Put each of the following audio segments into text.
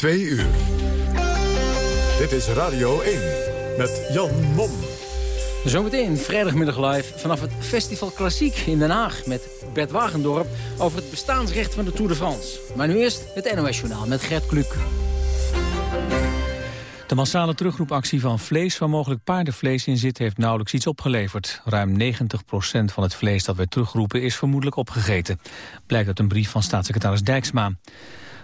Twee uur. Dit is Radio 1 met Jan Mom. Zometeen vrijdagmiddag live vanaf het Festival Klassiek in Den Haag... met Bert Wagendorp over het bestaansrecht van de Tour de France. Maar nu eerst het NOS-journaal met Gert Kluk. De massale terugroepactie van vlees waar mogelijk paardenvlees in zit... heeft nauwelijks iets opgeleverd. Ruim 90% van het vlees dat werd teruggeroepen is vermoedelijk opgegeten. Blijkt uit een brief van staatssecretaris Dijksma.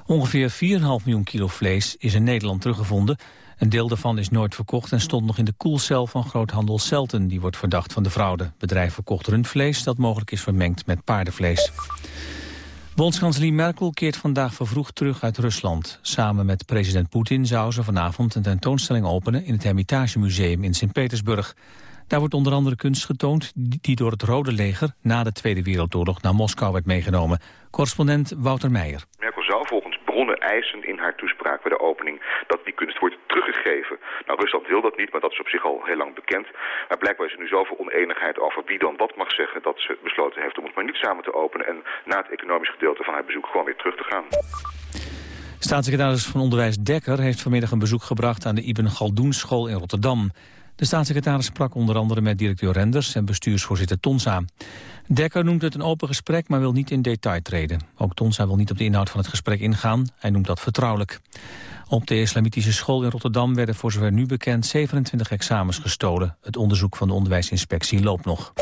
Ongeveer 4,5 miljoen kilo vlees is in Nederland teruggevonden. Een deel daarvan is nooit verkocht en stond nog in de koelcel van groothandel Selten. Die wordt verdacht van de fraude. Bedrijf verkocht rundvlees dat mogelijk is vermengd met paardenvlees. Bondskanselier Merkel keert vandaag vervroegd terug uit Rusland. Samen met president Poetin zou ze vanavond een tentoonstelling openen... in het Hermitage Museum in Sint-Petersburg. Daar wordt onder andere kunst getoond die door het Rode Leger... na de Tweede Wereldoorlog naar Moskou werd meegenomen. Correspondent Wouter Meijer bronnen eisen in haar toespraak bij de opening dat die kunst wordt teruggegeven. Nou, Rusland wil dat niet, maar dat is op zich al heel lang bekend. Maar blijkbaar is er nu zoveel oneenigheid over wie dan wat mag zeggen... dat ze besloten heeft om het maar niet samen te openen... en na het economisch gedeelte van haar bezoek gewoon weer terug te gaan. Staatssecretaris van Onderwijs Dekker heeft vanmiddag een bezoek gebracht aan de Ibn Galdoen school in Rotterdam. De staatssecretaris sprak onder andere met directeur Renders en bestuursvoorzitter Tonsa. Dekker noemt het een open gesprek, maar wil niet in detail treden. Ook Tonsa wil niet op de inhoud van het gesprek ingaan. Hij noemt dat vertrouwelijk. Op de islamitische school in Rotterdam werden voor zover nu bekend 27 examens gestolen. Het onderzoek van de onderwijsinspectie loopt nog.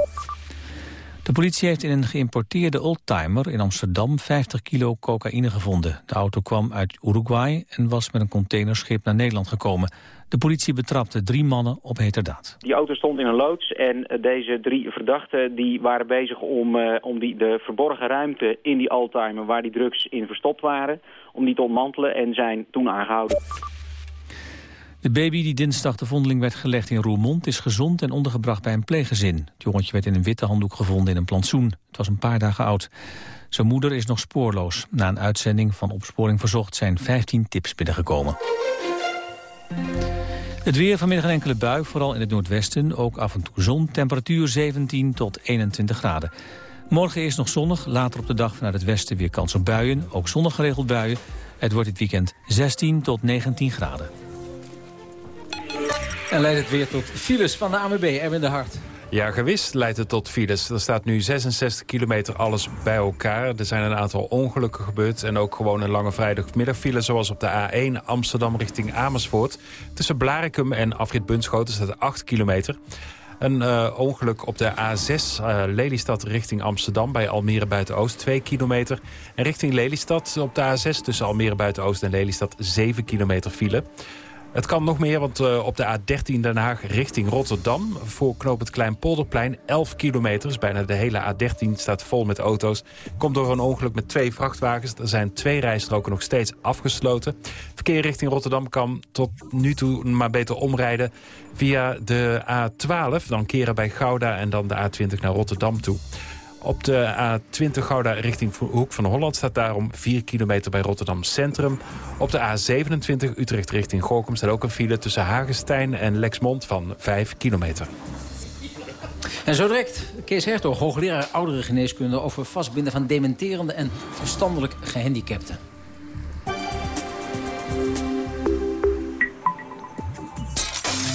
De politie heeft in een geïmporteerde oldtimer in Amsterdam 50 kilo cocaïne gevonden. De auto kwam uit Uruguay en was met een containerschip naar Nederland gekomen. De politie betrapte drie mannen op heterdaad. Die auto stond in een loods en eh, deze drie verdachten die waren bezig om, uh, om die, de verborgen ruimte in die oldtimer waar die drugs in verstopt waren, om die te ontmantelen en zijn toen aangehouden. De baby die dinsdag de vondeling werd gelegd in Roermond is gezond en ondergebracht bij een pleeggezin. Het jongetje werd in een witte handdoek gevonden in een plantsoen. Het was een paar dagen oud. Zijn moeder is nog spoorloos. Na een uitzending van Opsporing Verzocht zijn 15 tips binnengekomen. Het weer vanmiddag een enkele bui, vooral in het noordwesten. Ook af en toe zon, temperatuur 17 tot 21 graden. Morgen is nog zonnig, later op de dag vanuit het westen weer kans op buien. Ook zonnig geregeld buien. Het wordt dit weekend 16 tot 19 graden. En leidt het weer tot files van de AMB, Erwin de Hart. Ja, gewist leidt het tot files. Er staat nu 66 kilometer alles bij elkaar. Er zijn een aantal ongelukken gebeurd. En ook gewoon een lange vrijdagmiddagfile zoals op de A1 Amsterdam richting Amersfoort. Tussen Blarikum en Afrit Bunschoten staat 8 kilometer. Een uh, ongeluk op de A6 uh, eh, Lelystad richting Amsterdam bij Almere Buiten-Oost 2 kilometer. En richting Lelystad op de A6 tussen Almere Buiten-Oost en Lelystad 7 kilometer file. Het kan nog meer, want uh, op de A13 Den Haag richting Rotterdam... voor knoop het Kleinpolderplein 11 kilometer. bijna de hele A13 staat vol met auto's. Komt door een ongeluk met twee vrachtwagens. Er zijn twee rijstroken nog steeds afgesloten. Verkeer richting Rotterdam kan tot nu toe maar beter omrijden... via de A12, dan keren bij Gouda en dan de A20 naar Rotterdam toe. Op de A20 Gouda richting Hoek van Holland staat daarom 4 kilometer bij Rotterdam Centrum. Op de A27 Utrecht richting Gorkum staat ook een file tussen Hagestein en Lexmond van 5 kilometer. En zo direct Kees Hertog, hoogleraar oudere geneeskunde... over vastbinden van dementerende en verstandelijk gehandicapten.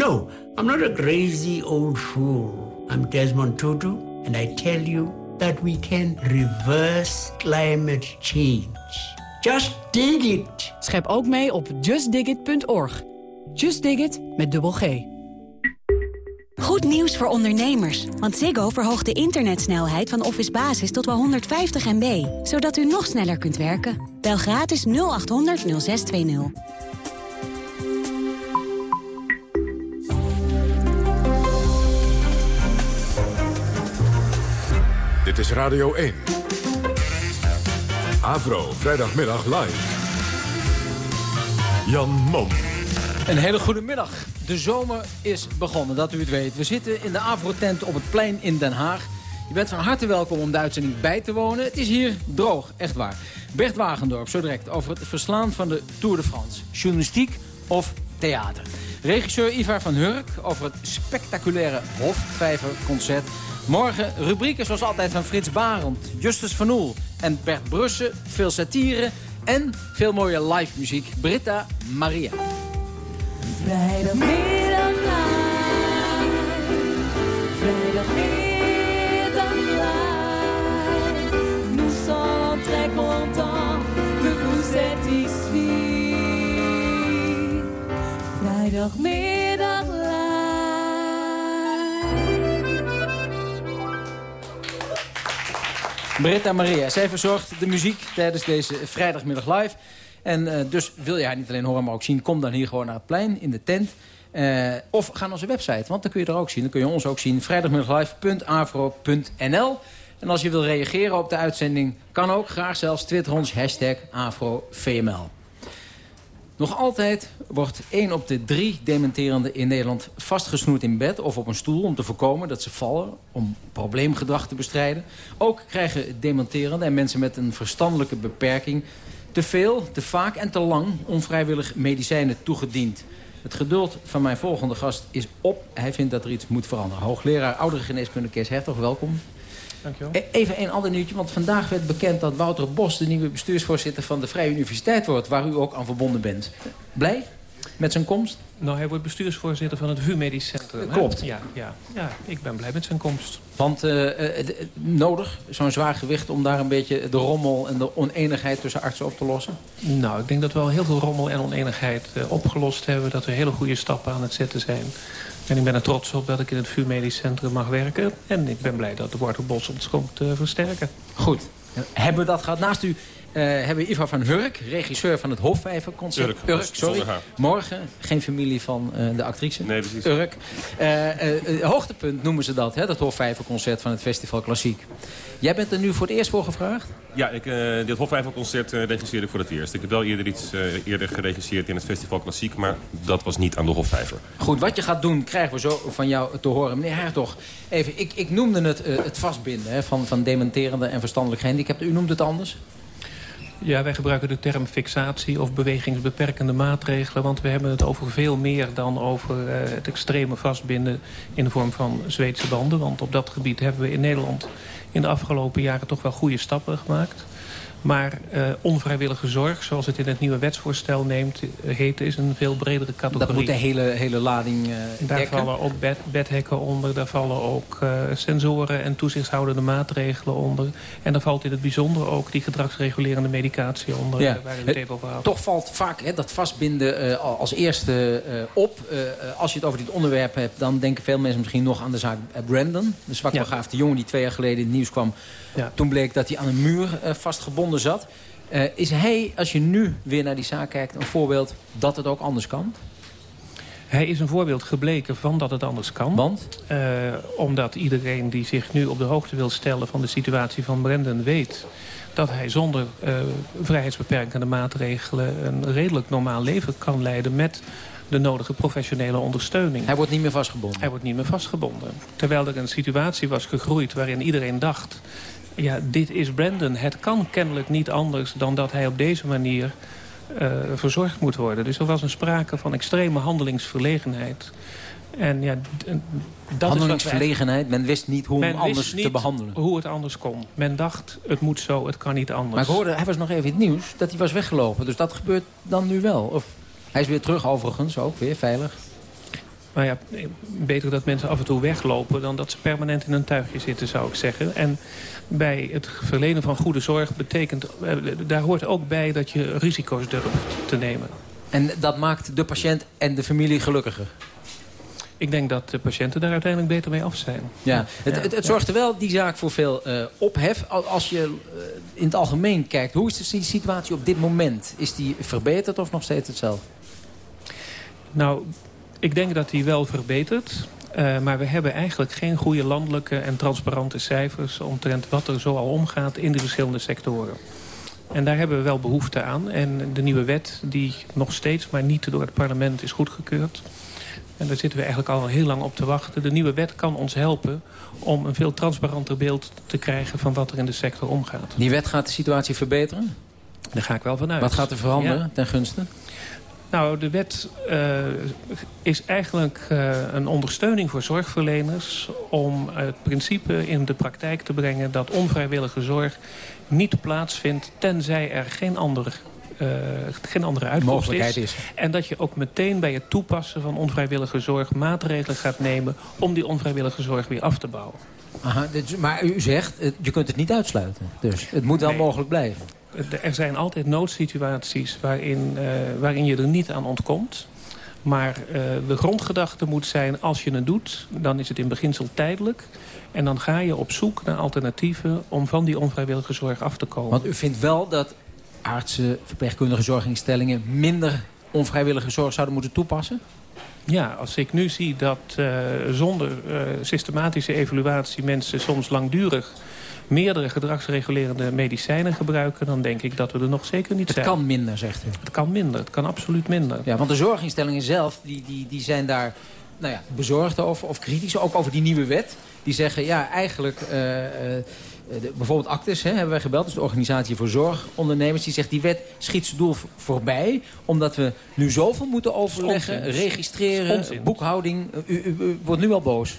No, I'm not a crazy old fool. I'm Desmond Tutu, and I tell you that we can reverse climate change. Just dig it. Schep ook mee op justdigit.org. Just dig it met dubbel G. Goed nieuws voor ondernemers, want Ziggo verhoogt de internetsnelheid van Office Basis tot wel 150 MB, zodat u nog sneller kunt werken. Bel gratis 0800 0620. Dit is Radio 1. Avro, vrijdagmiddag live. Jan Mom. Een hele goede middag. De zomer is begonnen, dat u het weet. We zitten in de Afro-tent op het plein in Den Haag. Je bent van harte welkom om de uitzending bij te wonen. Het is hier droog, echt waar. Bert Wagendorp, zo direct over het verslaan van de Tour de France. Journalistiek of theater. Regisseur Ivar van Hurk over het spectaculaire Hofvijverconcert. Morgen rubrieken zoals altijd van Frits Barend, Justus van Oel en Bert Brussen. Veel satire en veel mooie live muziek. Britta Maria. Vrijdagmiddag. Vrijdagmiddag. Nous sommes très contents que vous êtes ici. Vrijdagmiddag Britta Maria, zij verzorgt de muziek tijdens deze vrijdagmiddag live. En uh, dus wil je haar niet alleen horen, maar ook zien... kom dan hier gewoon naar het plein, in de tent. Uh, of ga naar onze website, want dan kun je er ook zien. Dan kun je ons ook zien, vrijdagmiddaglive.afro.nl. En als je wil reageren op de uitzending, kan ook graag zelfs twitter ons AfroVML. Nog altijd wordt één op de drie dementerenden in Nederland vastgesnoerd in bed of op een stoel om te voorkomen dat ze vallen, om probleemgedrag te bestrijden. Ook krijgen dementerenden en mensen met een verstandelijke beperking te veel, te vaak en te lang onvrijwillig medicijnen toegediend. Het geduld van mijn volgende gast is op. Hij vindt dat er iets moet veranderen. Hoogleraar ouderengeneeskunde Kees Hertog, welkom. Dankjewel. E- Even een ander nieuwtje, want vandaag werd bekend dat Wouter Bos... de nieuwe bestuursvoorzitter van de Vrije Universiteit wordt... waar u ook aan verbonden bent. Blij met zijn komst? Nou, hij wordt bestuursvoorzitter van het VU Medisch Centrum. hè? Klopt. Ja, ja, ja, ik ben blij met zijn komst. Want eh, eh, d- nodig, zo'n zwaar gewicht... om daar een beetje de rommel en de oneenigheid tussen artsen op te lossen? Nou, ik denk dat we al heel veel rommel en oneenigheid eh, opgelost hebben. Dat we hele goede stappen aan het zetten zijn. En ik ben er trots op dat ik in het VU Medisch Centrum mag werken. En ik ben blij dat de Wouter Bos ons komt eh, versterken. Goed. Hebben we dat gehad? Naast u eh, hebben we Ivar van Hurk, regisseur van het Hofvijverconcert. Urk, Urk, sorry. Morgen, geen familie van eh, de actrice. Nee, precies. Urk. Eh, hoogtepunt noemen ze dat, hè, dat Hofvijverconcert van het Festival Klassiek. Jij bent er nu voor het eerst voor gevraagd? Ja, ik, dit Hofwijfelconcert eh regisseerde ik voor het eerst. Ik heb wel eerder iets eerder geregisseerd in het Festival Klassiek... maar dat was niet aan de Hofvijver. Goed, wat je gaat doen krijgen we zo van jou te horen. Meneer Hertog, even, ik, ik noemde het het vastbinden hè, van, van dementerende en verstandelijk gehandicapten. U noemt het anders? Ja, wij gebruiken de term fixatie of bewegingsbeperkende maatregelen. Want we hebben het over veel meer dan over eh, het extreme vastbinden in de vorm van Zweedse banden. Want op dat gebied hebben we in Nederland in de afgelopen jaren toch wel goede stappen gemaakt. Maar eh, onvrijwillige zorg, zoals het in het nieuwe wetsvoorstel neemt, eh, heet, is een veel bredere categorie. Dat moet de hele, hele lading eh Daar dekken. vallen ook bed, bedhekken onder, daar vallen ook sensoren en toezichtshoudende maatregelen onder. En daar valt in het bijzonder ook die gedragsregulerende medicatie onder, Ja. waar u het even over had. Toch valt vaak hè, dat vastbinden al- als eerste op. Als je het over dit onderwerp hebt, dan denken veel mensen misschien nog aan de zaak Brandon. De zwakbegaafde jongen die twee jaar geleden in het nieuws kwam. Ja. Toen bleek dat hij aan een muur eh, zat. Eh, is hij, als je nu weer naar die zaak kijkt, een voorbeeld dat het ook anders kan? Hij is een voorbeeld gebleken van dat het anders kan. Want? Eh, omdat iedereen die zich nu op de hoogte wil stellen van de situatie van Brendan weet dat hij zonder eh, vrijheidsbeperkende maatregelen een redelijk normaal leven kan leiden met de nodige professionele ondersteuning. Hij wordt niet meer vastgebonden? Hij wordt niet meer vastgebonden. Terwijl er een situatie was gegroeid waarin iedereen dacht... ja, dit is Brandon. Het kan kennelijk niet anders dan dat hij op deze manier eh, verzorgd moet worden. Dus er was een sprake van extreme handelingsverlegenheid. En ja, dat Handelingsverlegenheid, men wist niet hoe men hem anders te behandelen. hoe het anders kon. Men dacht, het moet zo, het kan niet anders. Maar ik hoorde, hij was nog even in het nieuws, dat hij was weggelopen. Dus dat gebeurt dan nu wel. Of, hij is weer terug overigens, ook weer veilig. Maar ja, beter dat mensen af en toe weglopen... dan dat ze permanent in een tuigje zitten, zou ik zeggen. En bij het verlenen van goede zorg betekent... eh, daar hoort ook bij dat je risico's durft te nemen. En dat maakt de patiënt en de familie gelukkiger. Ik denk dat de patiënten daar uiteindelijk beter mee af zijn. Ja, het, het, het zorgt er wel, die zaak, voor veel eh, ophef. Al- Als je eh, in het algemeen kijkt, hoe is de si- situatie op dit moment? Is die verbeterd of nog steeds hetzelfde? Nou, ik denk dat die wel verbetert. Eh, maar we hebben eigenlijk geen goede landelijke en transparante cijfers... omtrent wat er zoal omgaat in de verschillende sectoren. En daar hebben we wel behoefte aan. En de nieuwe wet, die nog steeds maar niet door het parlement is goedgekeurd... en daar zitten we eigenlijk al heel lang op te wachten. De nieuwe wet kan ons helpen om een veel transparanter beeld te krijgen... van wat er in de sector omgaat. Die wet gaat de situatie verbeteren? Daar ga ik wel vanuit. Wat gaat er veranderen Ja. ten gunste? Nou, de wet eh, is eigenlijk eh, een ondersteuning voor zorgverleners... om het principe in de praktijk te brengen... dat onvrijwillige zorg niet plaatsvindt... tenzij er geen andere, eh, geen andere uitkomst is. En dat je ook meteen bij het toepassen van onvrijwillige zorg... maatregelen gaat nemen om die onvrijwillige zorg weer af te bouwen. Aha, dit- maar u zegt, je kunt het niet uitsluiten. Dus het moet wel Nee. mogelijk blijven. Er zijn altijd noodsituaties waarin, eh, waarin je er niet aan ontkomt. Maar eh, de grondgedachte moet zijn, als je het doet... dan is het in beginsel tijdelijk. En dan ga je op zoek naar alternatieven... om van die onvrijwillige zorg af te komen. Want u vindt wel dat artsen, verpleegkundige zorginstellingen... minder onvrijwillige zorg zouden moeten toepassen? Ja, als ik nu zie dat eh, zonder systematische evaluatie... mensen soms langdurig meerdere gedragsregulerende medicijnen gebruiken... dan denk ik dat we er nog zeker niet Het zijn. kan minder, zegt u. Het kan minder, het kan absoluut minder. Ja, want de zorginstellingen zelf, die, die, die zijn daar nou ja, bezorgd over, of kritisch. Ook over die nieuwe wet. Die zeggen, ja, eigenlijk... eh, eh, de- bijvoorbeeld Actis hè, hebben wij gebeld, dus de organisatie voor zorgondernemers. Die zegt, die wet schiet zijn doel voorbij. Omdat we nu zoveel moeten overleggen, onzin. registreren, Onzin. boekhouding. U, u, u wordt nu al boos.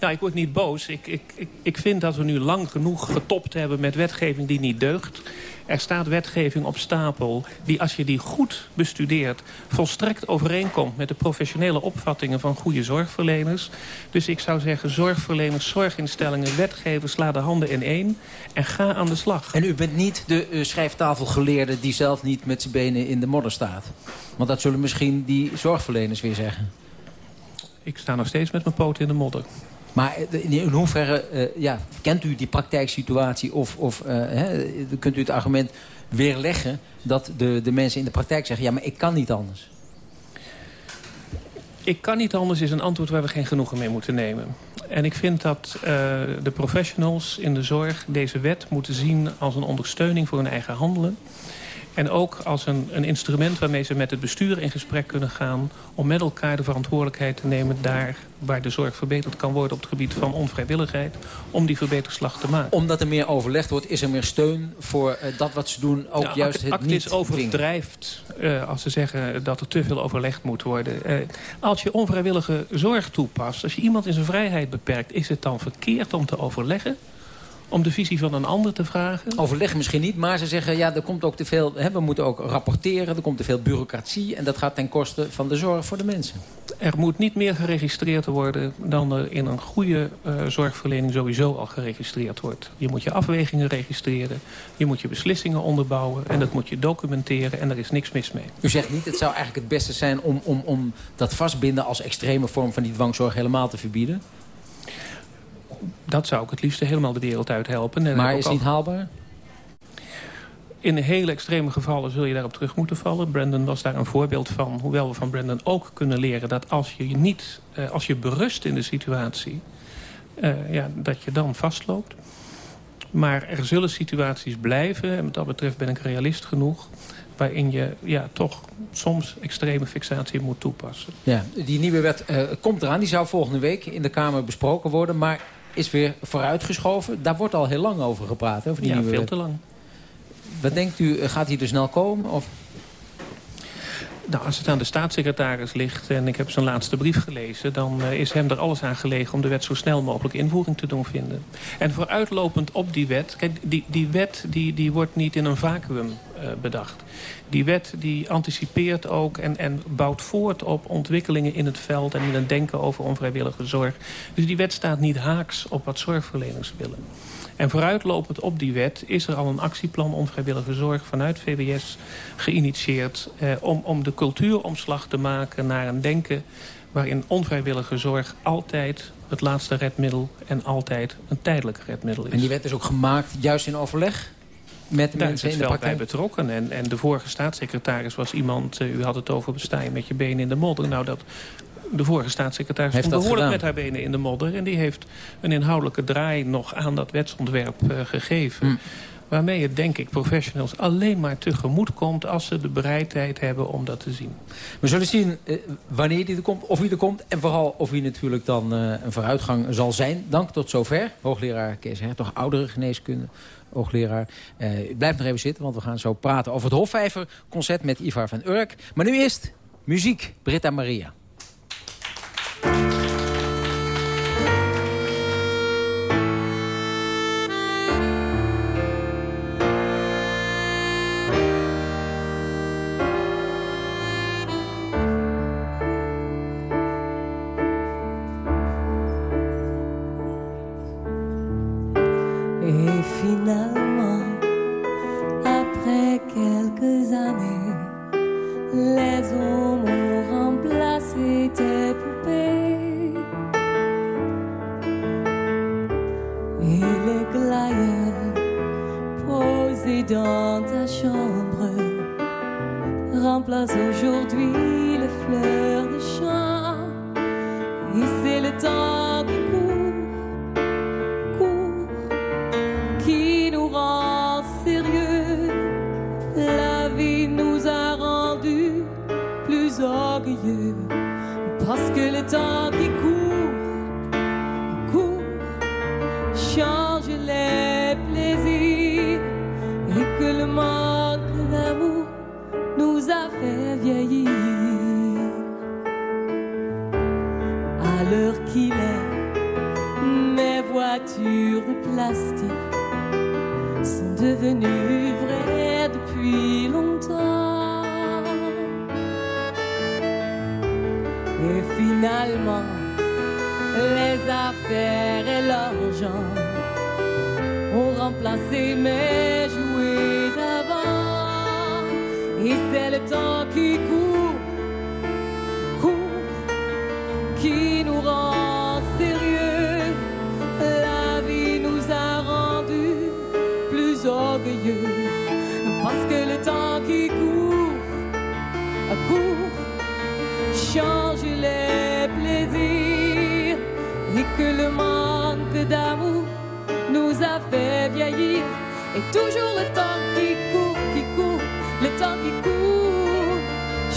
Ja, ik word niet boos. Ik, ik, ik, ik vind dat we nu lang genoeg getopt hebben met wetgeving die niet deugt. Er staat wetgeving op stapel die, als je die goed bestudeert... volstrekt overeenkomt met de professionele opvattingen van goede zorgverleners. Dus ik zou zeggen, zorgverleners, zorginstellingen, wetgevers... sla de handen in één en ga aan de slag. En u bent niet de eh, schrijftafelgeleerde die zelf niet met zijn benen in de modder staat. Want dat zullen misschien die zorgverleners weer zeggen. Ik sta nog steeds met mijn poten in de modder. Maar eh, in hoeverre eh, ja, kent u die praktijksituatie of, of eh, hè, kunt u het argument weerleggen dat de, de mensen in de praktijk zeggen... ja, maar ik kan niet anders. Ik kan niet anders is een antwoord waar we geen genoegen mee moeten nemen. En ik vind dat de professionals in de zorg deze wet moeten zien als een ondersteuning voor hun eigen handelen. En ook als een, een instrument waarmee ze met het bestuur in gesprek kunnen gaan... om met elkaar de verantwoordelijkheid te nemen daar waar de zorg verbeterd kan worden... op het gebied van onvrijwilligheid, om die verbeterslag te maken. Omdat er meer overlegd wordt, is er meer steun voor eh, dat wat ze doen... ook juist het Actis niet overdrijft eh, als ze zeggen dat er te veel overlegd moet worden. Eh, als je onvrijwillige zorg toepast, als je iemand in zijn vrijheid beperkt... is het dan verkeerd om te overleggen? Om de visie van een ander te vragen? Overleggen misschien niet, maar ze zeggen... ja, er komt ook te veel, hè, we moeten ook rapporteren, er komt te veel bureaucratie... en dat gaat ten koste van de zorg voor de mensen. Er moet niet meer geregistreerd worden dan er in een goede eh, zorgverlening sowieso al geregistreerd wordt. Je moet je afwegingen registreren, je moet je beslissingen onderbouwen... en dat moet je documenteren en er is niks mis mee. U zegt niet, het zou eigenlijk het beste zijn om, om, om dat vastbinden... als extreme vorm van die dwangzorg helemaal te verbieden. Dat zou ik het liefst helemaal de wereld uit helpen. En Maar is het al- niet haalbaar? In hele extreme gevallen zul je daarop terug moeten vallen. Brandon was daar een voorbeeld van. Hoewel we van Brandon ook kunnen leren dat als je je niet, eh, als je berust in de situatie, eh, ja, dat je dan vastloopt. Maar er zullen situaties blijven, en wat dat betreft ben ik realist genoeg, waarin je ja, toch soms extreme fixatie moet toepassen. Ja, die nieuwe wet eh, komt eraan. Die zou volgende week in de Kamer besproken worden. Maar is weer vooruitgeschoven. Daar wordt al heel lang over gepraat. Over die Ja, nieuwe veel wet. te lang. Wat denkt u, eh, gaat die er snel komen? Of? Nou, als het aan de staatssecretaris ligt en ik heb zijn laatste brief gelezen... dan eh, is hem er alles aan gelegen om de wet zo snel mogelijk invoering te doen vinden. En vooruitlopend op die wet... Kijk, die, die wet die, die wordt niet in een vacuüm bedacht. Die wet die anticipeert ook en, en bouwt voort op ontwikkelingen in het veld... en in het denken over onvrijwillige zorg. Dus die wet staat niet haaks op wat zorgverleners willen. En vooruitlopend op die wet is er al een actieplan onvrijwillige zorg vanuit VWS geïnitieerd eh, om, om de cultuuromslag te maken naar een denken waarin onvrijwillige zorg altijd het laatste redmiddel en altijd een tijdelijk redmiddel is. En die wet is ook gemaakt juist in overleg met de Daar mensen in de bij betrokken. En, en de vorige staatssecretaris was iemand... eh, u had het over sta je met je benen in de modder. Nou, dat, de vorige staatssecretaris Heeft behoorlijk gedaan? met haar benen in de modder. En die heeft een inhoudelijke draai nog aan dat wetsontwerp eh, gegeven. Hm. Waarmee het, denk ik, professionals alleen maar tegemoet komt... als ze de bereidheid hebben om dat te zien. We zullen zien eh, wanneer die er komt, of hij er komt... en vooral of hij natuurlijk dan eh, een vooruitgang zal zijn. Dank tot zover. Hoogleraar Kees Hertog, oudere geneeskunde, hoogleraar. Eh, blijf nog even zitten, want we gaan zo praten over het Hofvijver-concert... met Ivar van Urk. Maar nu eerst muziek, Britta Maria. Ont remplacé mes jouets d'avant. Et c'est le temps qui court, vieillir. Et toujours le temps qui court, qui court, le temps qui court,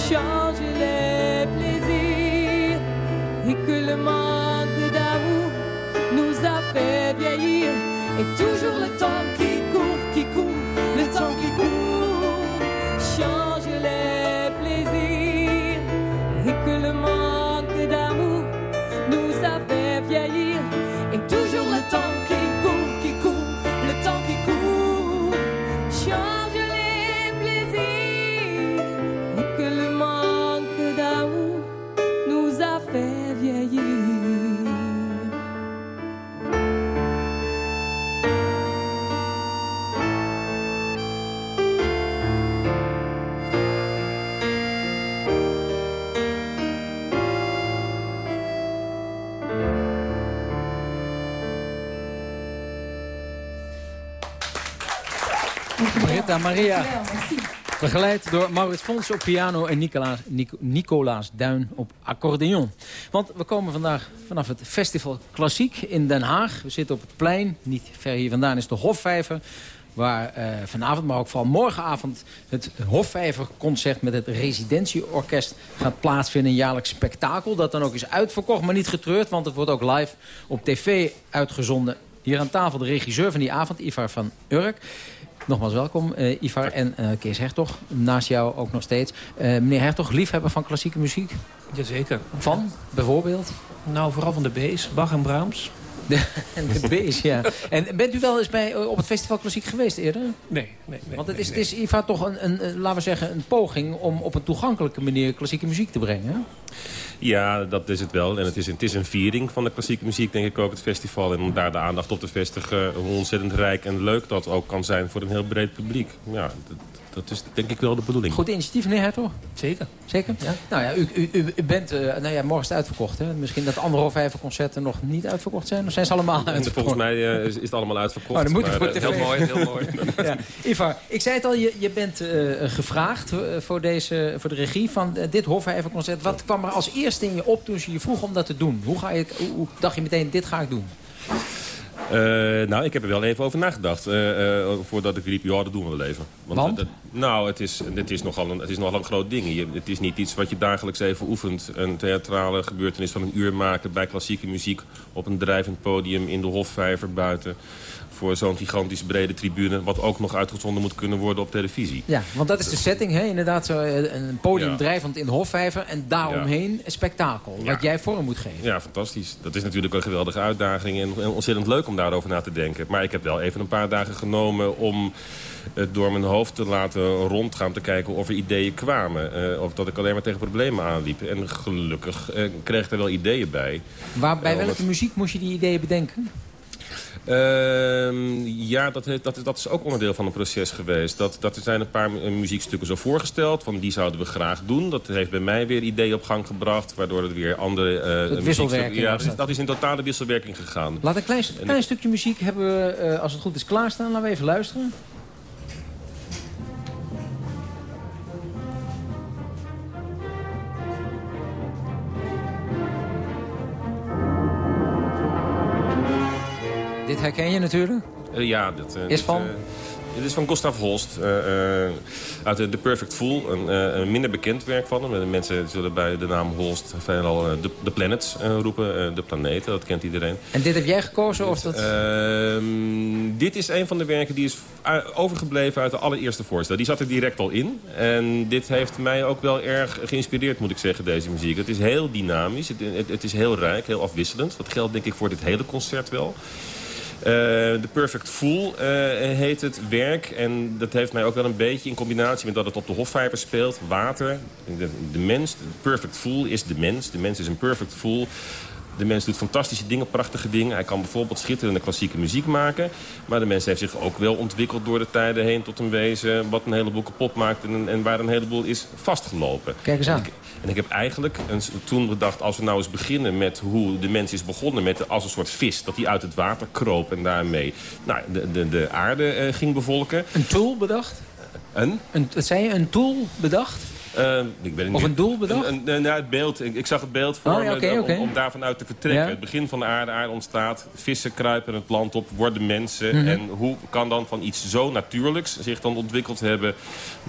change les plaisirs. Et que le manque d'amour nous a fait vieillir. Et toujours le temps qui court, qui court, le temps qui Maria. Begeleid door Maurits Fons op piano en Nicolaas, Nic- Nicolaas Duin op accordeon. Want we komen vandaag vanaf het Festival Klassiek in Den Haag. We zitten op het plein, niet ver hier vandaan is de Hofvijver. Waar eh, vanavond, maar ook vooral morgenavond... het Hofvijverconcert met het Residentieorkest gaat plaatsvinden. Een jaarlijks spektakel dat dan ook is uitverkocht, maar niet getreurd. Want het wordt ook live op tv uitgezonden. Hier aan tafel de regisseur van die avond, Ivar van Urk. Nogmaals welkom, eh, Ivar en eh, Kees Hertog. Naast jou ook nog steeds. Eh, meneer Hertog, liefhebber van klassieke muziek? Jazeker. Van, bijvoorbeeld? Nou, vooral van de B's, Bach en Brahms. De, de B's, ja. En bent u wel eens bij, eh, op het Festival Klassiek geweest eerder? Nee, nee, nee. Want het is, nee, het is Ivar toch een, een, laten we zeggen, een poging om op een toegankelijke manier klassieke muziek te brengen. hè? Ja, dat is het wel. En het is, het is een viering van de klassieke muziek, denk ik ook, het festival. En om daar de aandacht op te vestigen, hoe ontzettend rijk en leuk dat ook kan zijn voor een heel breed publiek. Ja, dat, dat is denk ik wel de bedoeling. Goed initiatief, meneer Hertog? Zeker. Zeker? Ja. Nou ja, u, u, bent, eh, nou ja, morgen is het uitverkocht. Hè? Misschien dat andere vijver concerten nog niet uitverkocht zijn. Of zijn ze allemaal uitverkocht? Volgens mij eh, is, is het allemaal uitverkocht. Oh, dan moet maar, voor tv. heel mooi, heel mooi. ja. Ivar, ik zei het al, je, je bent eh, gevraagd voor, deze, voor de regie van dit Hofvijverconcert. Wat kwam er als eerste in je op toen ze je vroeg om dat te doen? Hoe, ga je, hoe, hoe dacht je meteen, dit ga ik doen? Nou, ik heb er wel even over nagedacht. Uh, uh, voordat ik riep, ja, dat doen we wel even. Want? Dat, nou, het is, het, is nogal een, het is nogal een groot ding. Je, het is niet iets wat je dagelijks even oefent. Een theatrale gebeurtenis van een uur maken bij klassieke muziek... op een drijvend podium in de Hofvijver buiten voor zo'n gigantisch brede tribune... wat ook nog uitgezonden moet kunnen worden op televisie. Ja, want dat is de setting, hè? inderdaad. Zo een podium drijvend in Hofvijver... en daaromheen een spektakel, wat jij vorm moet geven. Ja, fantastisch. Dat is natuurlijk een geweldige uitdaging... en ontzettend leuk om daarover na te denken. Maar ik heb wel even een paar dagen genomen om het door mijn hoofd te laten rondgaan... te kijken of er ideeën kwamen. Uh, of dat ik alleen maar tegen problemen aanliep. En gelukkig uh, kreeg ik er wel ideeën bij. Waar, bij welke muziek moest je die ideeën bedenken? Uh, ja, dat, dat, dat, is ook onderdeel van een proces geweest. Dat, dat er zijn een paar muziekstukken zo voorgesteld. Van die zouden we graag doen. Dat heeft bij mij weer ideeën op gang gebracht. Waardoor het weer andere uh, wisselwerking Ja, dat. dat is in totale wisselwerking gegaan. Laat een klein, klein stukje muziek hebben we, uh, als het goed is, klaarstaan. Laten we even luisteren. Dit herken je natuurlijk. Uh, ja, dat uh, is van? Uh, dit is van Gustav Holst. uit The Perfect Fool. Een, een, minder bekend werk van hem. De mensen zullen bij de naam Holst veelal de, de planets roepen. de planeten, dat kent iedereen. En dit heb jij gekozen? Dit, of dat... Ehm, dit is een van de werken die is overgebleven uit de allereerste voorstel. Die zat er direct al in. En dit heeft mij ook wel erg geïnspireerd, moet ik zeggen, deze muziek. Het is heel dynamisch. Het, het, het is heel rijk, heel afwisselend. Dat geldt denk ik voor dit hele concert wel. The uh, Perfect Fool uh, heet het werk. En dat heeft mij ook wel een beetje in combinatie met dat het op de Hofvijver speelt. Water, de, de mens, de Perfect Fool is de mens. De mens is een perfect fool. De mens doet fantastische dingen, prachtige dingen. Hij kan bijvoorbeeld schitterende klassieke muziek maken. Maar de mens heeft zich ook wel ontwikkeld door de tijden heen... tot een wezen wat een heleboel kapot maakt... en, en waar een heleboel is vastgelopen. Kijk eens aan. En ik, en ik heb eigenlijk eens, toen bedacht... als we nou eens beginnen met hoe de mens is begonnen... Met, als een soort vis, dat hij uit het water kroop en daarmee nou, de, de, de aarde uh, ging bevolken. Een tool bedacht? Een? een wat zei je? Een tool bedacht? Uh, ik ben of een doel bedacht? Een, een, nou, het beeld, ik, ik, zag het beeld voor oh, ja, okay, me okay. om, om, daarvan uit te vertrekken. Ja. Het begin van de aarde, aarde ontstaat. Vissen kruipen het land op, worden mensen. Mhm. En hoe kan dan van iets zo natuurlijks zich dan ontwikkeld hebben...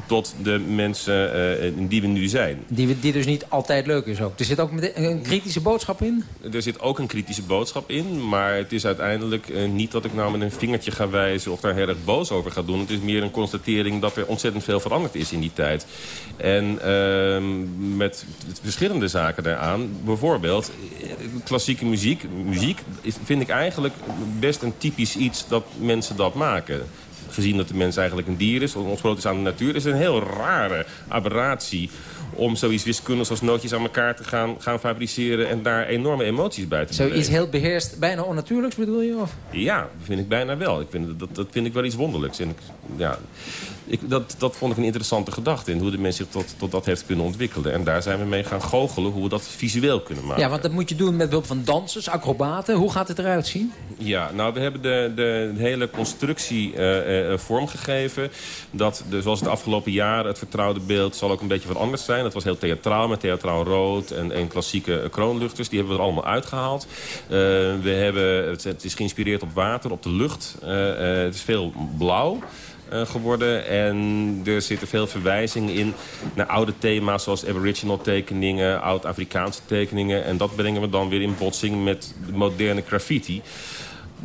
tot de mensen uh, die we nu zijn? Die, die dus niet altijd leuk is ook. Er zit ook een kritische boodschap in? Er zit ook een kritische boodschap in. Maar het is uiteindelijk uh, niet dat ik nou met een vingertje ga wijzen... of daar heel erg boos over ga doen. Het is meer een constatering dat er ontzettend veel veranderd is in die tijd. En... Uh, met verschillende zaken daaraan. Bijvoorbeeld, klassieke muziek. Muziek vind ik eigenlijk best een typisch iets dat mensen dat maken. Gezien dat de mens eigenlijk een dier is, ontgroot is aan de natuur... is het een heel rare aberratie om zoiets wiskundigs als nootjes aan elkaar te gaan, gaan fabriceren... en daar enorme emoties bij te Zoiets heel beheerst, bijna onnatuurlijks bedoel je? Of? Ja, dat vind ik bijna wel. Ik vind, dat, dat vind ik wel iets wonderlijks. En ik, ja, ik, dat, dat vond ik een interessante gedachte... in hoe de mens zich tot, tot dat heeft kunnen ontwikkelen. En daar zijn we mee gaan goochelen hoe we dat visueel kunnen maken. Ja, want dat moet je doen met behulp van dansers, acrobaten. Hoe gaat het eruit zien? Ja, nou, we hebben de, de, hele constructie uh, uh, vormgegeven. Dat, de, zoals het afgelopen jaren, het vertrouwde beeld zal ook een beetje veranderd zijn. Dat was heel theatraal, met theatraal rood en, en klassieke kroonluchters. Die hebben we er allemaal uitgehaald. Uh, we hebben, het, het, is geïnspireerd op water, op de lucht. het is veel blauw. Uh, geworden. En er zitten veel verwijzingen in naar oude thema's zoals aboriginal tekeningen, oud-Afrikaanse tekeningen. En dat brengen we dan weer in botsing met de moderne graffiti.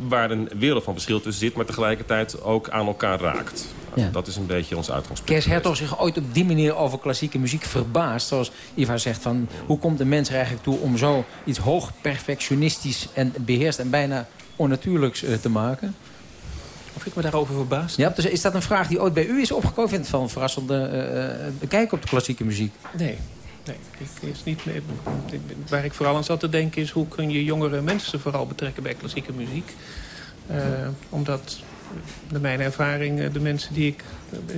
Waar een wereld van verschil tussen zit, maar tegelijkertijd ook aan elkaar raakt. Ja. Dat is een beetje ons uitgangspunt. Kees Hertog zich ooit op die manier over klassieke muziek verbaasd. Zoals Ivar zegt, van, hoe komt de mens er eigenlijk toe om zo iets hoog perfectionistisch en beheerst en bijna onnatuurlijks uh, te maken? Of ik me daarover verbaas? Ja, dus is dat een vraag die ooit bij u is opgekomen? Ik vind het wel een verrassende uh, kijk op de klassieke muziek. Nee, nee ik, is niet, waar ik vooral aan zat te denken is... hoe kun je jongere mensen vooral betrekken bij klassieke muziek? Uh, omdat, naar mijn ervaring, de mensen die ik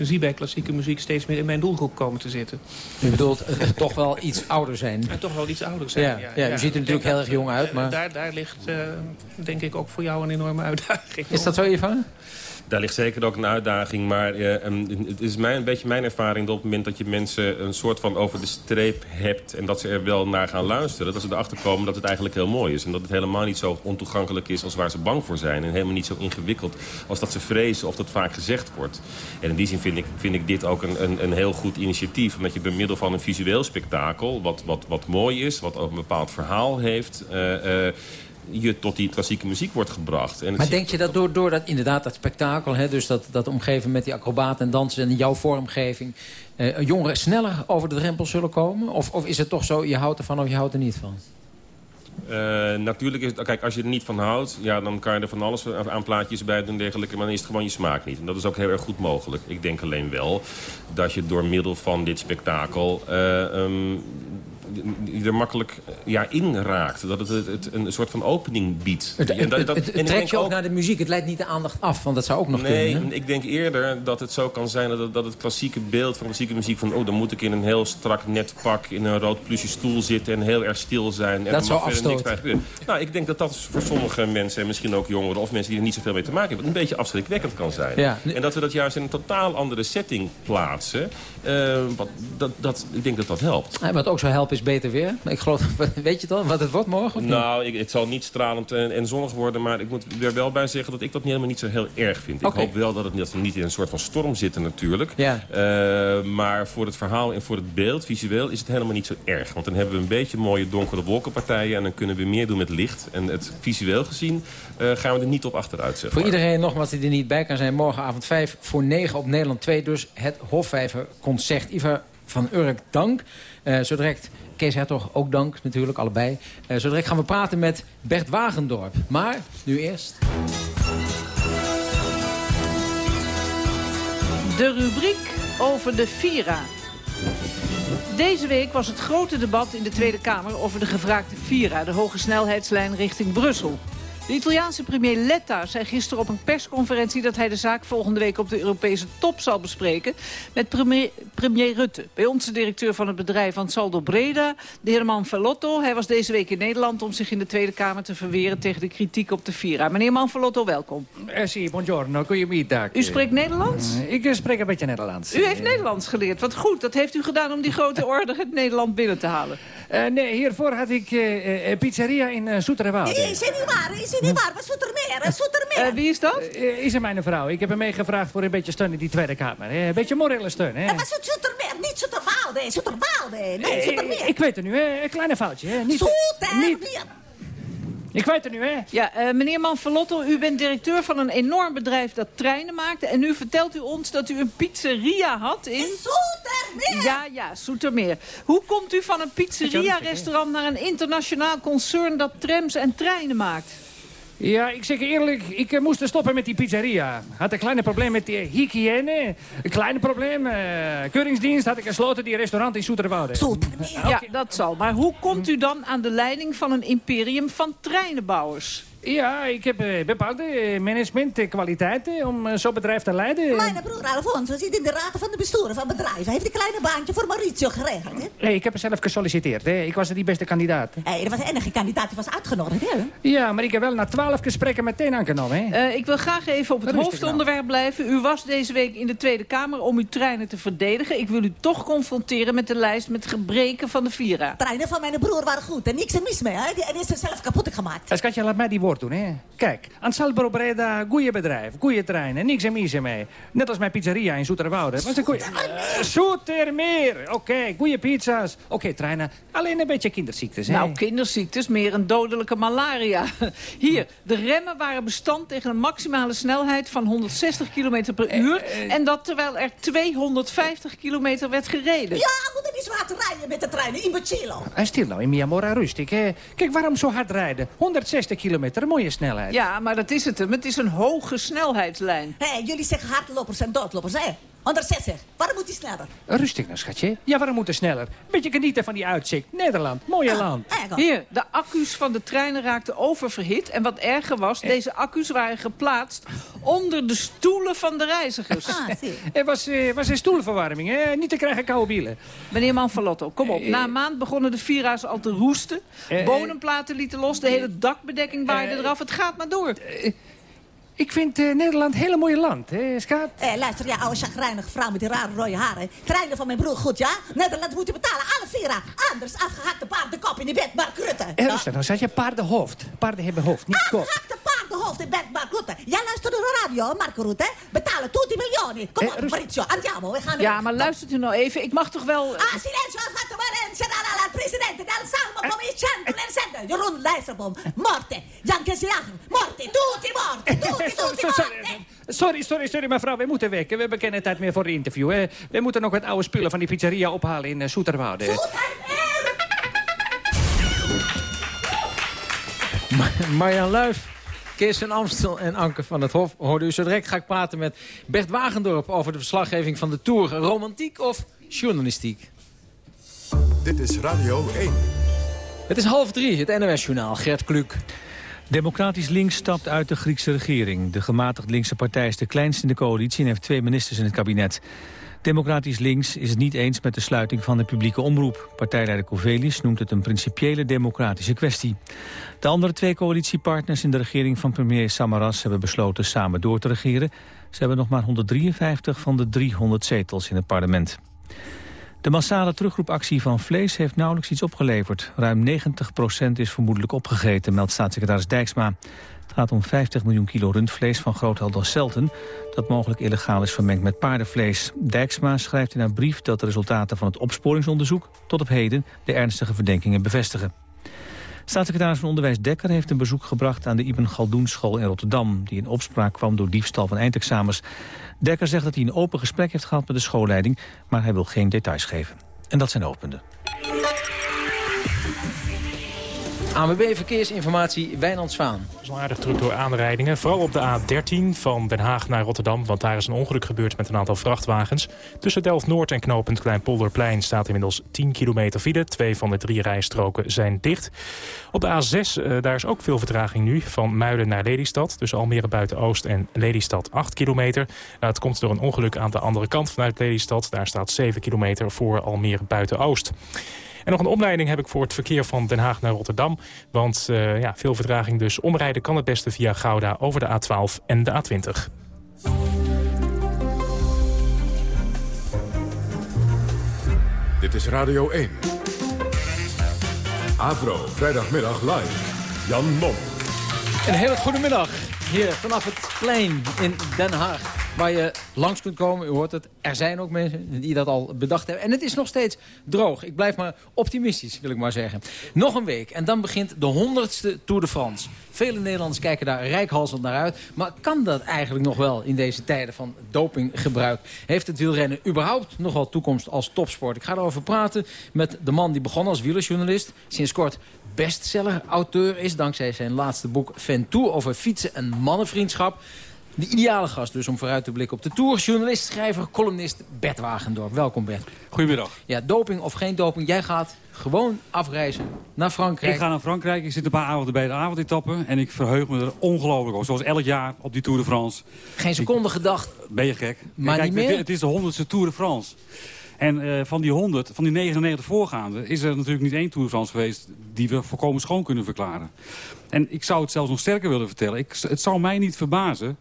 zie bij klassieke muziek... steeds meer in mijn doelgroep komen te zitten. U bedoelt uh, toch wel iets ouder zijn? En toch wel iets ouder zijn, ja. ja, ja u ziet er natuurlijk heel erg jong uit, maar... Daar, daar ligt, uh, denk ik, ook voor jou een enorme uitdaging. Is dat zo, Ivan? Daar ligt zeker ook een uitdaging. Maar eh, ehm, het is mijn, een beetje mijn ervaring dat op het moment dat je mensen een soort van over de streep hebt... en dat ze er wel naar gaan luisteren, dat ze erachter komen dat het eigenlijk heel mooi is. En dat het helemaal niet zo ontoegankelijk is als waar ze bang voor zijn. En helemaal niet zo ingewikkeld als dat ze vrezen of dat vaak gezegd wordt. En in die zin vind ik, vind ik dit ook een, een, een heel goed initiatief. Omdat je door middel van een visueel spektakel, wat, wat, wat mooi is... wat ook een bepaald verhaal heeft... Uh, uh, je tot die klassieke muziek wordt gebracht. En maar denk je dat door, door dat, inderdaad dat spektakel... Hè, dus dat, dat omgeven met die acrobaten en dansen en jouw vormgeving... Uh, jongeren sneller over de drempel zullen komen? Of, of is het toch zo, je houdt ervan of je houdt er niet van? Uh, natuurlijk is het, kijk, als je er niet van houdt, ja, dan kan je er van alles aan plaatjes bij doen en dergelijke. Maar dan is het gewoon je smaak niet. En dat is ook heel erg goed mogelijk. Ik denk alleen wel dat je door middel van dit spektakel uh, um, die er makkelijk ja, in raakt. Dat het, het, een soort van opening biedt. Het, en dat, het, trekt je ook, naar de muziek. Het leidt niet de aandacht af, want dat zou ook nog nee, kunnen. Nee, ik denk eerder dat het zo kan zijn dat, dat het klassieke beeld van klassieke muziek... van oh, dan moet ik in een heel strak net pak, in een rood plusje stoel zitten... en heel erg stil zijn. En dat zou niks bij gebeuren. Nou, ik denk dat dat voor sommige mensen, en misschien ook jongeren... of mensen die er niet zoveel mee te maken hebben... een beetje afschrikwekkend kan zijn. Ja. En dat we dat juist in een totaal andere setting plaatsen... Uh, wat, dat, dat, ik denk dat dat helpt. Ja, wat ook zo helpt is beter weer. Ik geloof, weet je dan wat het wordt morgen? Of nou, ik, het zal niet stralend en, en, zonnig worden. Maar ik moet er wel bij zeggen dat ik dat helemaal niet zo heel erg vind. Okay. Ik hoop wel dat, het, dat we niet in een soort van storm zitten natuurlijk. Ja. Uh, maar voor het verhaal en voor het beeld, visueel, is het helemaal niet zo erg. Want dan hebben we een beetje mooie donkere wolkenpartijen. En dan kunnen we meer doen met licht. En het visueel gezien uh, gaan we er niet op achteruit. Zeg voor iedereen nogmaals die er niet bij kan zijn. Morgenavond 5 voor 9 op Nederland 2. Dus het Hofvijver concert. Ivar van Urk, dank. Uh, zo direct Kees Hertog, ook dank natuurlijk, allebei. Uh, zo gaan we praten met Bert Wagendorp. Maar nu eerst... De rubriek over de Vira. Deze week was het grote debat in de Tweede Kamer over de gevraagde Vira... de hoge snelheidslijn richting Brussel. De Italiaanse premier Letta zei gisteren op een persconferentie... dat hij de zaak volgende week op de Europese top zal bespreken... met premier, premier Rutte. Bij ons de directeur van het bedrijf Ansaldo Breda, de heer Manfalotto. Hij was deze week in Nederland om zich in de Tweede Kamer te verweren... tegen de kritiek op de Vira. Meneer Manfalotto, welkom. Eh, sì, buongiorno, goedemiddag. U spreekt Nederlands? Uh, ik spreek een beetje Nederlands. U heeft Nederlands geleerd, wat goed. Dat heeft u gedaan om die grote orde het Nederland binnen te halen. Uh, nee, hiervoor had ik uh, pizzeria in uh. Nee, is het niet waar? Is het niet waar? Wat Soetermeer? Soetermeer. wie is dat? is er mijn vrouw. Ik heb hem meegevraagd voor een beetje steun in die Tweede Kamer. Een beetje morele steun. Hè? Dat was het Soetermeer, niet Soeterwoude. Soeterwoude, nee, Soetermeer. Ik weet het nu, hè. Een kleine foutje. Hè. Niet, Soetermeer. Ik weet het nu, hè? Ja, uh, meneer Manfalotto, u bent directeur van een enorm bedrijf dat treinen maakt. En nu vertelt u ons dat u een pizzeria had in... In Soetermeer! Ja, ja, Soetermeer. Hoe komt u van een pizzeria-restaurant naar een internationaal concern dat trams en treinen maakt? Ja, ik zeg eerlijk, ik uh, moest stoppen met die pizzeria. Had een kleine probleem met de hygiëne. Een klein probleem. Uh, keuringsdienst had ik gesloten die restaurant in Soeterwoude. Ja, okay. dat zal. Maar hoe komt u dan aan de leiding van een imperium van treinenbouwers? Ja, ik heb uh, bepaalde managementkwaliteiten om uh, zo'n bedrijf te leiden. Mijn broer Alfonso zit in de raad van de besturen van bedrijven. Hij heeft een kleine baantje voor Mauricio geregeld. Hè? Nee, ik heb er zelf gesolliciteerd. Hè. Ik was die beste kandidaat. Hey, er was de enige kandidaat die was uitgenodigd. Hè? Ja, maar ik heb wel na twaalf gesprekken meteen aangenomen. Hè. Uh, ik wil graag even op het Rustig hoofdonderwerp nou. blijven. U was deze week in de Tweede Kamer om uw treinen te verdedigen. Ik wil u toch confronteren met de lijst met gebreken van de Vira. Treinen van mijn broer waren goed en niks er mis mee. Hè? Die, die is er zelf kapot gemaakt. Schatje, laat mij die doen. Hè. Kijk, Ansaldo Breda, goeie bedrijf, goeie treinen, niks en mis mee. Net als mijn pizzeria in Zoeterwoude. Was een goeie... Uh, Zoetermeer, oké, okay, goeie pizza's. Oké, okay, treinen, alleen een beetje kinderziektes. Hè? Nou, kinderziektes, meer een dodelijke malaria. Hier, de remmen waren bestand tegen een maximale snelheid van 160 km per uur. Uh, uh, en dat terwijl er 250 kilometer werd gereden. Ja, moet er niet zo hard rijden met de treinen, imbecillo. Uh, stil nou, in Miamora, rustig. Hè. Kijk, waarom zo hard rijden? 160 kilometer, een mooie snelheid. Ja, maar dat is het hem. Het is een hoge snelheidslijn. Hé, hey, jullie zeggen hardlopers en doodlopers, hè? 160. Waarom moet hij sneller? Rustig nou, schatje. Ja, waarom moet hij sneller? Beetje genieten van die uitzicht. Nederland, mooie Ah, land. Hier, de accu's van de treinen raakten oververhit. En wat erger was, deze accu's waren geplaatst onder de stoelen van de reizigers. Ah, Er was, uh, was een stoelverwarming, hè? Niet te krijgen koude bielen. Meneer Manfalotto, kom op. Na een maand begonnen de Vira's al te roesten. Eh, Bodemplaten lieten los, de hele dakbedekking waaide eh, eraf. Het gaat maar door. Ik vind eh, Nederland een hele mooie land, hè, schat? Eh, luister, ja, oude chagrijnige vrouw met die rare rode haren. Treinen van mijn broer goed, ja? Nederland moet je betalen, alle Vira. Anders afgehakte paardenkop in die bed, Mark Rutte. Eh, rustig, nou zeg je paardenhoofd. Paarden hebben hoofd, niet kop. Afgehakte paardenhoofd in bed, Mark Rutte. Jij luistert naar de radio, Mark Rutte. Betalen tutti milioni. Kom op, Maurizio, andiamo, we gaan... Ja, maar luistert u nou even. Ik mag toch wel... Ah, silenzio, ha fatto Valencia sendo. Jeroen Dijsselboom, morte. Jan Kesiachen, morte. Tutti morti, tutti, tutti zo- morti. Sorry, sorry, sorry, mevrouw. We moeten weg. We hebben geen tijd meer voor een interview. Hè. We moeten nog wat oude spullen van die pizzeria ophalen in uh, Soeterwoude. Marjan Luif, Kirsten Amstel en Anke van het Hof. Hoorde u zo direct ga ik praten met Bert Wagendorp... over de verslaggeving van de Tour. Romantiek of journalistiek? Dit is Radio 1. Het is half drie, het NOS-journaal. Gert Kluk. Democratisch Links stapt uit de Griekse regering. De gematigd linkse partij is de kleinste in de coalitie... en heeft twee ministers in het kabinet. Democratisch Links is het niet eens met de sluiting van de publieke omroep. Partijleider Covelis noemt het een principiële democratische kwestie. De andere twee coalitiepartners in de regering van premier Samaras... hebben besloten samen door te regeren. Ze hebben nog maar 153 van de 300 zetels in het parlement. De massale terugroepactie van vlees heeft nauwelijks iets opgeleverd. Ruim 90% is vermoedelijk opgegeten, meldt staatssecretaris Dijksma. Het gaat om 50 miljoen kilo rundvlees van groothandel Selten... dat mogelijk illegaal is vermengd met paardenvlees. Dijksma schrijft in haar brief dat de resultaten van het opsporingsonderzoek... tot op heden de ernstige verdenkingen bevestigen. Staatssecretaris van Onderwijs Dekker heeft een bezoek gebracht aan de Ibn Galdoen school in Rotterdam... die in opspraak kwam door diefstal van eindexamens. Dekker zegt dat hij een open gesprek heeft gehad met de schoolleiding... maar hij wil geen details geven. En dat zijn de hoofdpunten. ANWB Verkeersinformatie, Wijnand Zwaan. Zo aardig druk door aanrijdingen. Vooral op de A13 van Den Haag naar Rotterdam. Want daar is een ongeluk gebeurd met een aantal vrachtwagens. Tussen Delft-Noord en knooppunt Kleinpolderplein staat inmiddels 10 kilometer file. Twee van de drie rijstroken zijn dicht. Op de A6, eh, daar is ook veel vertraging nu. Van Muiden naar Lelystad. Tussen Almere Buiten-Oost en Lelystad 8 kilometer. Nou, het komt door een ongeluk aan de andere kant vanuit Lelystad. Daar staat 7 kilometer voor Almere Buiten-Oost. En nog een omleiding heb ik voor het verkeer van Den Haag naar Rotterdam. Want uh, ja, veel vertraging dus. Omrijden kan het beste via Gouda over de A12 en de A20. Dit is Radio 1. Avro, vrijdagmiddag live. Jan Mom. Een hele goede middag hier vanaf het plein in Den Haag. Waar je langs kunt komen, u hoort het. Er zijn ook mensen die dat al bedacht hebben. En het is nog steeds droog. Ik blijf maar optimistisch, wil ik maar zeggen. Nog een week en dan begint de honderdste Tour de France. Vele Nederlanders kijken daar rijkhalsend naar uit. Maar kan dat eigenlijk nog wel in deze tijden van dopinggebruik? Heeft het wielrennen überhaupt nog wel toekomst als topsport? Ik ga erover praten met de man die begon als wielerjournalist. Sinds kort bestseller-auteur is, dankzij zijn laatste boek Ventoux over fietsen en mannenvriendschap. De ideale gast dus om vooruit te blikken op de Tour. Journalist, schrijver, columnist Bert Wagendorp. Welkom Bert. Goedemiddag. Ja, doping of geen doping. Jij gaat gewoon afreizen naar Frankrijk. Ik ga naar Frankrijk. Ik zit een paar avonden bij de avondetappen. En ik verheug me er ongelooflijk op. Zoals elk jaar op die Tour de France. Geen seconde gedacht. Ben je gek? Maar Kijk, niet meer? Het, het is de honderdste Tour de France. En uh, van die 100, van die 99 voorgaande... is er natuurlijk niet één Tour de France geweest... die we volkomen schoon kunnen verklaren. En ik zou het zelfs nog sterker willen vertellen. Ik, het zou mij niet verbazen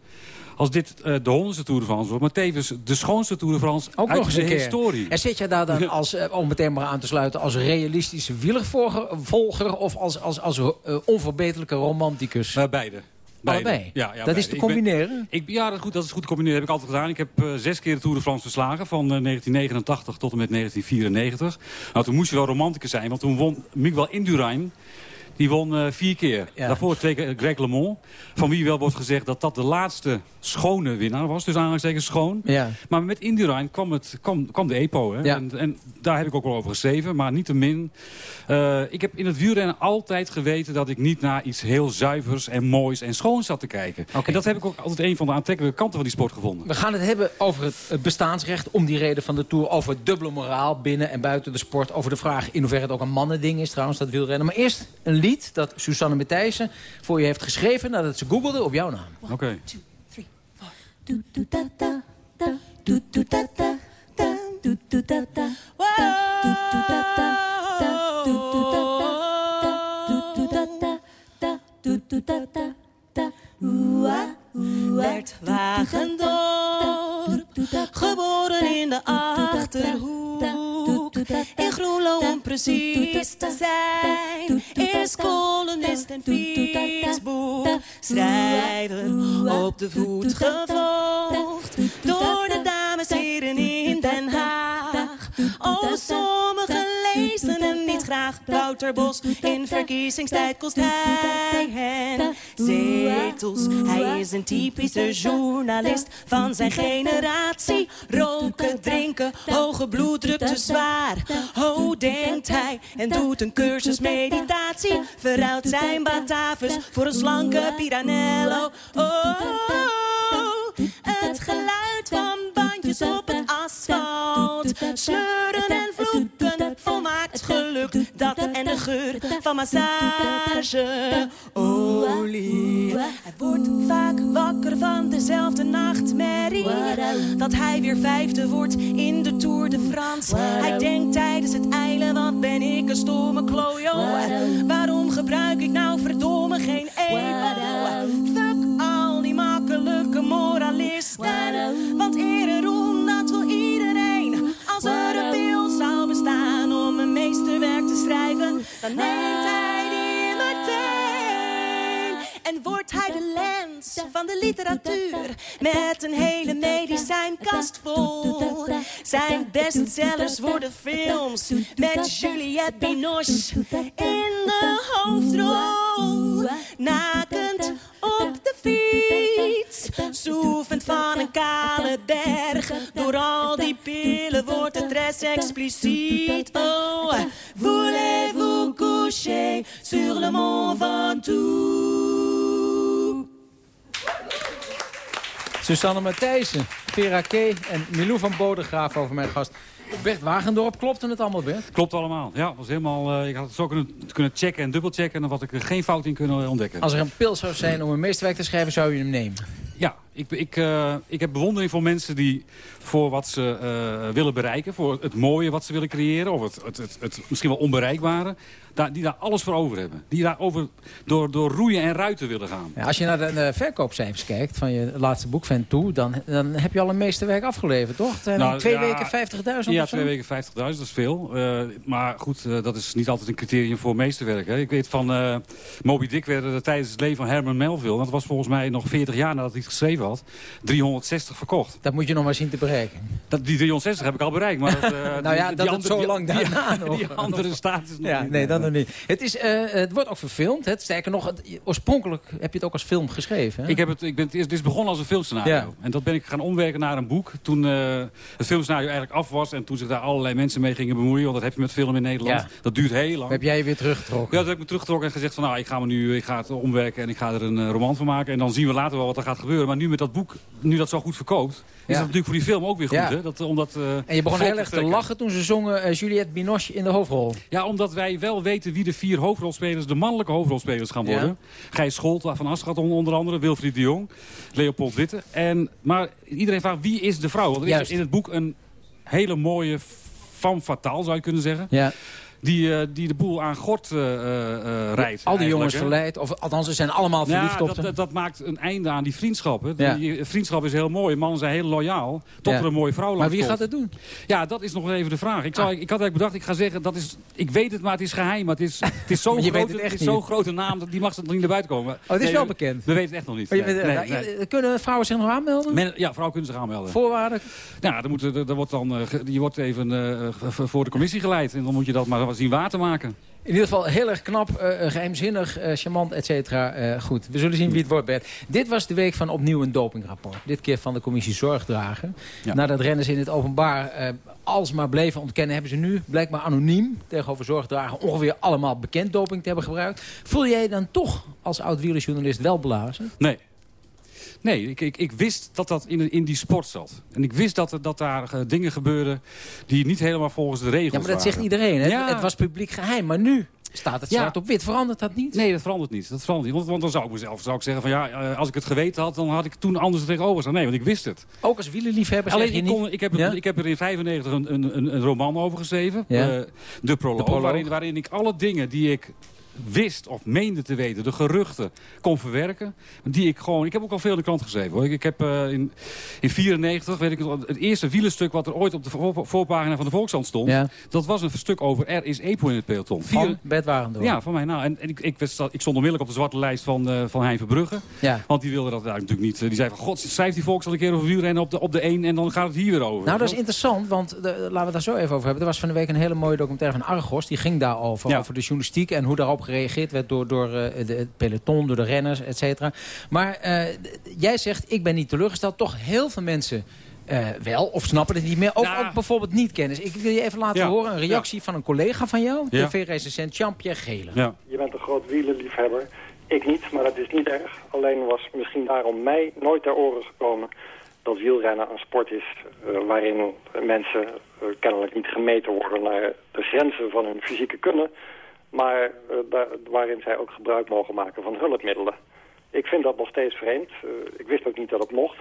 als dit uh, de honderdste Tour de France wordt... maar tevens de schoonste Tour de France Ook uit nog de historie. En zit je daar dan, als, uh, om meteen maar aan te sluiten... als realistische wielervolger of als, als, als uh, onverbeterlijke romanticus? beide. Beide. Allebei? Ja, ja, dat beide. is te Ik ben- combineren? Ik, ja, dat is, goed, dat is goed te combineren. Dat heb ik altijd gedaan. Ik heb uh, zes keer de Tour de France verslagen. Van uh, 1989 tot en met 1994. Nou, toen moest je wel romanticus zijn. Want toen won Miguel Indurain. Die won uh, vier keer. Ja. Daarvoor twee keer Greg LeMond. Van wie wel wordt gezegd dat dat de laatste schone winnaar was. Dus aanhalingstekens schoon. Ja. Maar met Indurain kwam, het, kwam, kwam de EPO. Hè? Ja. En, en daar heb ik ook wel over geschreven. Maar niettemin. Uh, ik heb in het wielrennen altijd geweten dat ik niet naar iets heel zuivers en moois en schoons zat te kijken. En dat heb ik ook altijd een van de aantrekkelijke kanten van die sport gevonden. We gaan het hebben over het het bestaansrecht om die reden van de Tour. Over dubbele moraal binnen en buiten de sport. Over de vraag in hoeverre het ook een mannending is trouwens, dat wielrennen. Maar eerst een lied dat Susanne Matthijssen voor je heeft geschreven... nadat ze googelde op jouw naam. Oké. Okay. Bert Wagendorp, geboren in de Achterhoek. In Groenlo om precies te zijn, is columnist en fietsboek. Schrijver op de voet gevolgd, door de dames heren in Den Haag. Oh, niet graag. Wouter Bos, in verkiezingstijd kost hij hen zetels. Hij is een typische journalist van zijn generatie. Roken, drinken, hoge bloeddruk te zwaar. Oh, denkt hij en doet een cursus meditatie. Verruilt zijn Batavus voor een slanke Piranello. Oh, het geluid van bandjes op het asfalt. Sleuren en vloeken, Dat en de geur van massage. Olie. Hij wordt vaak wakker van dezelfde nachtmerrie. Dat hij weer vijfde wordt in de Tour de France. Hij denkt tijdens het eilen, wat ben ik een stomme klojo. Waarom gebruik ik nou verdomme geen emo? Fuck al die makkelijke moralisten. Want dan neemt hij die meteen. En wordt hij de lens van de literatuur met een hele medicijnkast vol. Zijn bestsellers worden films met Juliette Binoche in de hoofdrol. Nakend op de fiets, zoefend van een kale berg. Door al die pillen wordt het rest expliciet. Oh, voulez-vous coucher sur le mont Ventoux? Susanne Matthijssen, Vera K. en Milou van Bodegraaf over mijn gast. Bert Wagendorp, klopte het allemaal, Bert? Klopt allemaal. Ja, was helemaal, uh, ik had het zo kunnen, kunnen checken en dubbelchecken... en dan had ik er geen fout in kunnen ontdekken. Als er een pil zou zijn om een meesterwerk te schrijven, zou je hem nemen? Ja, ik, ik, uh, ik heb bewondering voor mensen die voor wat ze uh, willen bereiken... voor het mooie wat ze willen creëren... of het, het, het, het misschien wel onbereikbare... Daar, die daar alles voor over hebben. Die daar over door, door roeien en ruiten willen gaan. Ja, als je naar de, de, verkoopcijfers kijkt van je laatste boek Van Toe... Dan, dan heb je al een meesterwerk afgeleverd, toch? Nou, twee ja, weken 50.000 Ja, twee weken 50.000, dat is veel. Uh, maar goed, uh, dat is niet altijd een criterium voor meesterwerk. Hè. Ik weet van uh, Moby Dick werden er tijdens het leven van Herman Melville... dat was volgens mij nog 40 jaar nadat hij het geschreven had... 360 verkocht. Dat moet je nog maar zien te bereiken. Dat, die 360 heb ik al bereikt. Maar dat, nou ja, die, dat het zo lang daarna die, nog. Die andere status nog ja, niet. Nee, dat nog niet. Het, is, uh, het wordt ook verfilmd. Het, sterker nog, het, oorspronkelijk heb je het ook als film geschreven. Hè? Ik heb het, ik ben, het, is, het is begonnen als een filmscenario. Ja. En dat ben ik gaan omwerken naar een boek. Toen uh, het filmscenario eigenlijk af was. En toen zich daar allerlei mensen mee gingen bemoeien. Want dat heb je met film in Nederland. Ja. Dat duurt heel lang. Heb jij je weer teruggetrokken? Ja, dat heb ik me teruggetrokken en gezegd van... nou, ik ga, me nu, ik ga het omwerken en ik ga er een roman van maken. En dan zien we later wel wat er gaat gebeuren. Maar nu met dat boek, nu dat zo goed verkoopt... is Ja. dat natuurlijk voor die film ook weer goed. Ja. Hè? Dat, omdat, uh, En je begon heel erg te lachen toen ze zongen eh, Juliette Binoche in de hoofdrol. Ja, omdat wij wel weten wie de vier hoofdrolspelers, de mannelijke hoofdrolspelers gaan worden. Ja. Gijs Scholt van Aschat on- onder andere, Wilfried de Jong, Leopold Witte. En, maar iedereen vraagt wie is de vrouw? Want er is Juist. in het boek een hele mooie femme fatale, zou je kunnen zeggen. Ja. Die, eh, die de boel aan gort eh, eh, rijdt. Al die jongens hè. verleid. Of althans, ze zijn allemaal verliefd Ja, op dat, hem. dat, dat maakt een einde aan die vriendschappen. Ja. Die vriendschap is heel mooi. Mannen zijn heel loyaal. Tot Ja. er een mooie vrouw Maar wie gaat het doen? Ja, dat is nog even de vraag. Ik, zou, Ah. ik had eigenlijk bedacht, ik ga zeggen, dat is, ik weet het, maar het is geheim. Maar het is, het is zo'n Maar je weet grote, het echt het is zo'n niet. grote naam, dat die mag er nog niet naar buiten komen. Oh, het is Nee, wel we- bekend. We weten het echt nog niet. Nee, nee, nou, je- Kunnen vrouwen zich nog aanmelden? Men- ja, vrouwen kunnen zich aanmelden. Voorwaarden? Ja, dan moet, er, er wordt dan, je wordt even voor de commissie geleid. En dan moet je dat maar zien waar te maken. In ieder geval heel erg knap, eh, geheimzinnig, eh, charmant, et cetera. Goed, we zullen zien wie het wordt, Bert. Dit was de week van opnieuw een dopingrapport. Dit keer van de commissie Zorgdragen. Ja. Nadat renners in het openbaar alsmaar bleven ontkennen... hebben ze nu blijkbaar anoniem tegenover Zorgdragen... ongeveer allemaal bekend doping te hebben gebruikt. Voel jij dan toch als oud-wielerjournalist wel blazen? Nee. Nee, ik, ik, ik wist dat dat in, in die sport zat. En ik wist dat, dat daar eh, dingen gebeurden die niet helemaal volgens de regels Ja, maar dat zegt waren. iedereen. Hè? Ja. Het was publiek geheim, maar nu staat het Ja. zwart op wit. Verandert dat niet? Nee, dat verandert niet. Dat verandert niet. Want, want dan zou ik mezelf zou ik zeggen van ja, eh, als ik het geweten had, dan had ik toen anders tegenover staan. Nee, want ik wist het. Ook als wielerliefhebber Alleen zeg je ik, niet... kon, ik, heb, Ja? ik heb er in 95 een, een, een, roman over geschreven. Ja. eh, de, proloog, De proloog. Waarin, waarin ik alle dingen die ik wist of meende te weten, de geruchten, kon verwerken. Die ik gewoon, ik heb ook al veel in de krant geschreven. Hoor. Ik, ik heb uh, in, in 94, weet ik het eerste wielerstuk wat er ooit op de voor, voorpagina van de Volkskrant stond. Ja. Dat was een stuk over er is EPO in het peloton. Vier, van Wagendorp. Ja, van mij. Nou, en, en ik, ik, ik, stond onmiddellijk op de zwarte lijst van, uh, van Hein Verbrugge. Ja. Want die wilde dat natuurlijk niet. Die zei van, god, schrijft die Volkskrant een keer over wielrennen op de, op de 1 en dan gaat het hier weer over. Nou, dat is interessant, want de, laten we het daar zo even over hebben. Er was van de week een hele mooie documentaire van Argos. Die ging daarover, ja. over de journalistiek en hoe daarop gereageerd werd door, door uh, de, het peloton, door de renners, et cetera. Maar uh, jij zegt, ik ben niet teleurgesteld. Toch heel veel mensen uh, wel, of snappen het niet meer. Ook, Nou. ook bijvoorbeeld niet kennis. Ik wil je even laten Ja. horen, een reactie van een collega van jou. Ja. TV-recensent Jean-Pierre Gele. Ja. Je bent een groot wielenliefhebber. Ik niet, maar dat is niet erg. Alleen was misschien daarom mij nooit ter oren gekomen dat wielrennen een sport is eh, waarin mensen eh, kennelijk niet gemeten worden naar de grenzen van hun fysieke kunnen, maar eh, waarin zij ook gebruik mogen maken van hulpmiddelen. Ik vind dat nog steeds vreemd. Eh, ik wist ook niet dat het mocht.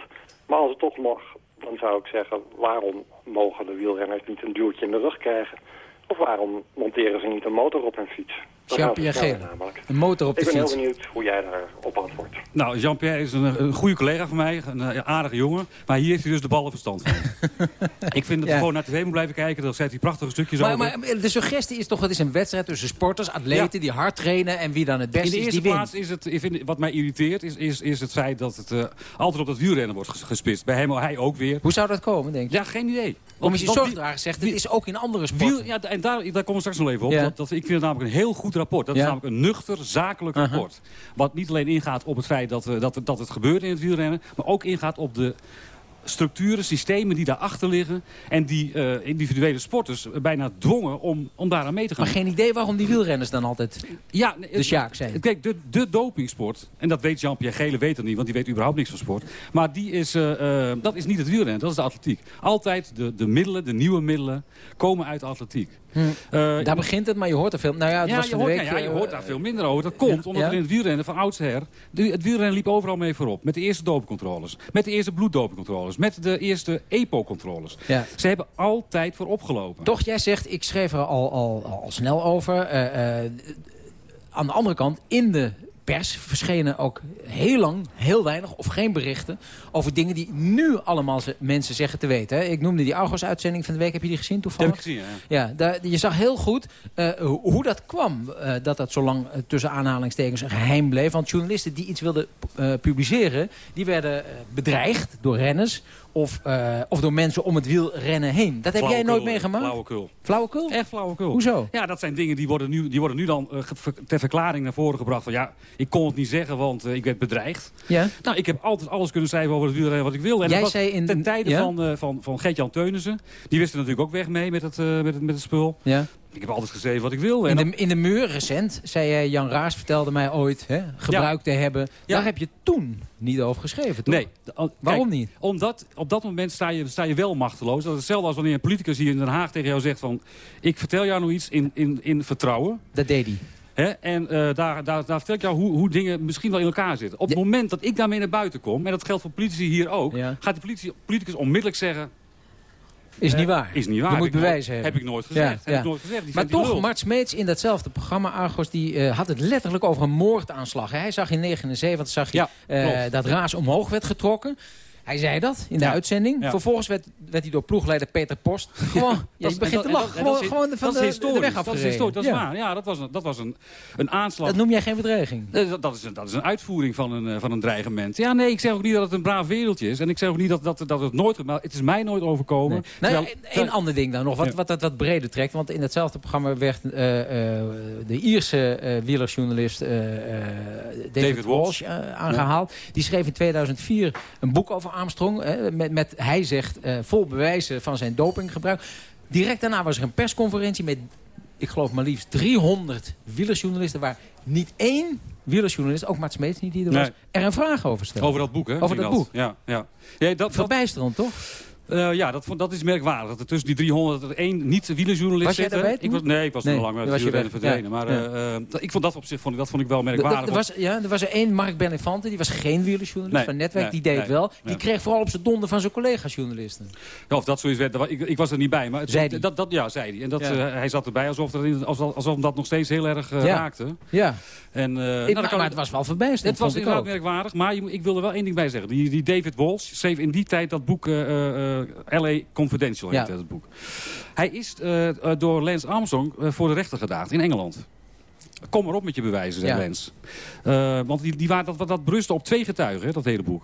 Maar als het toch mag, dan zou ik zeggen, waarom mogen de wielrenners niet een duwtje in de rug krijgen? Of waarom monteren ze niet een motor op hun fiets? Jean-Pierre. Een motor op de Ik ben fiets. heel benieuwd hoe jij daarop antwoordt. Nou, Jean-Pierre is een, een goede collega van mij, een eh, aardige jongen. Maar hier heeft hij dus de ballen verstand van. ik vind dat Ja. we gewoon naar tv moeten blijven kijken. Dan zet hij prachtige stukjes Maar, over. maar de suggestie is toch, het is een wedstrijd tussen sporters, atleten die hard trainen en wie dan het In beste de is, eerste die plaats wint. is het, ik vind, wat mij irriteert, is, is, is het feit dat het eh, altijd op dat wielrennen wordt ges- gespitst. Bij hem, hij ook weer. Hoe zou dat komen, denk je? Ja, geen idee. Commissie Want- Zorgdrager zegt, het is ook in andere sporten. Wiel, ja, en daar, daar komen we straks nog even op. Ja. Dat, dat, ik vind het namelijk een heel goed rapport. Dat is namelijk een nuchter, zakelijk rapport. Wat niet alleen ingaat op het feit dat, eh, dat, dat het gebeurt in het wielrennen... maar ook ingaat op de structuren, systemen die daarachter liggen... en die eh, individuele sporters bijna dwongen om, om daaraan mee te gaan. Maar geen idee waarom die wielrenners dan altijd Ja, de Sjaak zijn. Kijk, de, de dopingsport, en dat weet Jean-Pierre Gele weet het niet... want die weet überhaupt niks van sport. Maar die is, eh, eh, dat is niet het wielrennen, dat is de atletiek. Altijd de, de middelen, de nieuwe middelen, komen uit de atletiek. Hm. Eh, Daar begint het, maar je hoort er veel... Nou ja, het ja, was je hoort, week... ja, je eh, hoort daar veel minder over. Dat komt omdat er in het wielrennen van oudsher... De, het wielrennen liep overal mee voorop. Met de eerste dopingcontroles. Met de eerste bloeddopingcontroles. Met de eerste EPO-controles. Ze hebben altijd voorop gelopen. Toch, jij zegt, ik schreef er al, al, al snel over. eh, aan de andere kant, in de pers verschenen ook heel lang, heel weinig of geen berichten... over dingen die nu allemaal ze- mensen zeggen te weten. Hè. Ik noemde die Argos-uitzending van de week. Heb je die gezien Dat toevallig? heb ik gezien, ja. Ja, daar, je zag heel goed eh, hoe, dat kwam. eh, dat dat zo lang eh, tussen aanhalingstekens een geheim bleef. Want journalisten die iets wilden publiceren... die werden bedreigd door renners... Of, eh, of door mensen om het wielrennen heen. Dat heb jij nooit meegemaakt? Flauwekul. Flauwekul? Echt flauwekul. Hoezo? Ja, dat zijn dingen die worden nu, die worden nu dan eh, ter verklaring naar voren gebracht. Van ja, ik kon het niet zeggen, want eh, ik werd bedreigd. Ja. Nou, ik heb altijd alles kunnen schrijven over het wielrennen wat ik wilde. En Jij dat was zei in- ten tijde ja? van, eh, van, van Gert-Jan Teunissen. Die wist er natuurlijk ook weg mee met het, eh, met het, met het spul. Ja. Ik heb altijd geschreven wat ik wilde. In de, in de muur, recent, zei jij, Jan Raas vertelde mij ooit hè, gebruikt te hebben. Daar heb je toen niet over geschreven, toch? Nee. Waarom niet? Omdat op dat moment sta je, sta je wel machteloos. Dat is hetzelfde als wanneer een politicus hier in Den Haag tegen jou zegt van... ik vertel jou nou iets in, in, in vertrouwen. Dat deed hij. En eh, daar, daar, daar vertel ik jou hoe, hoe dingen misschien wel in elkaar zitten. Op het moment dat ik daarmee naar buiten kom... en dat geldt voor politici hier ook... gaat de politie, politicus onmiddellijk zeggen... Is eh, niet waar. Is niet waar. Je Heb moet bewijzen hebben. Heb ik nooit gezegd. Ja, Heb ja. ik nooit gezegd. Die maar toch. Mart Smeets in datzelfde programma, Argos, die eh, had het letterlijk over een moordaanslag. Hij zag in 79 zag je, eh, dat Raas omhoog werd getrokken. Hij zei dat in de Ja. uitzending. Ja. Vervolgens werd, werd hij door ploegleider Peter Post gewoon... ja, je begint te lachen. dat Gewoon, van de, historisch. weg Dat is afgereden. historisch. Dat is Ja. waar. Ja, dat was een, dat was een, een aanslag. Dat noem jij geen bedreiging? Dat, dat, is een, dat is een uitvoering van een, eh, van een dreigement. Ja, nee, ik zeg ook niet dat het een braaf wereldje is. En ik zeg ook niet dat, dat, dat het nooit... Maar het is mij nooit overkomen. Nee. Nou, Terwijl- een- een ander ding dan nog, wat, wat wat breder trekt. Want in hetzelfde programma werd eh, eh, de Ierse eh wielerjournalist David, David Walsh Walsh. eh, aangehaald. Die schreef in 2004 een boek over Armstrong. met, met, hij zegt, eh, vol bewijzen van zijn dopinggebruik. Direct daarna was er een persconferentie met, ik geloof maar liefst 300 wielerjournalisten... waar niet één wielerjournalist, ook Smeets niet die er was... Nee. er een vraag over stelde. Over dat boek, hè? Over dat boek. Ja, ja. ja dat, dat, Verbijsterend, toch? Eh, ja, dat, dat is merkwaardig. Dat er tussen die 300 er één niet-wielerjournalist Was jij zit. daarbij Ik was, nee, ik was Nee, er al lang je wielrennen verdwenen. Ja. Maar Ja. eh, ik vond dat op zich vond ik, dat vond ik wel Er merkwaardig. was, ja, er was er één, Mark Benefante, die was geen wielerjournalist Nee, van Netwerk. nee, die deed wel. Die kreeg vooral op zijn donder van zijn collega-journalisten. Ja, of dat zoiets werd, dat ik, ik was er niet bij. Maar het- Zei dat, dat, ja, zei hij. En dat, hij zat erbij alsof, er in, alsof, alsof dat nog steeds heel erg raakte. Ja. En, nou, Ik- dan maar, kan maar ik- het was wel verbijsterend. Het was inderdaad merkwaardig, maar ik wil er wel één ding bij zeggen. Die, die David Walsh schreef in die tijd dat boek L.A. Confidential, heet Ja. dat boek. Hij is eh, eh, door Lance Armstrong eh, voor de rechter gedaagd in Engeland. Kom maar op met je bewijzen, zei Ja. Eh, want die, die waren, dat, dat berustte op twee getuigen, hè, dat hele boek.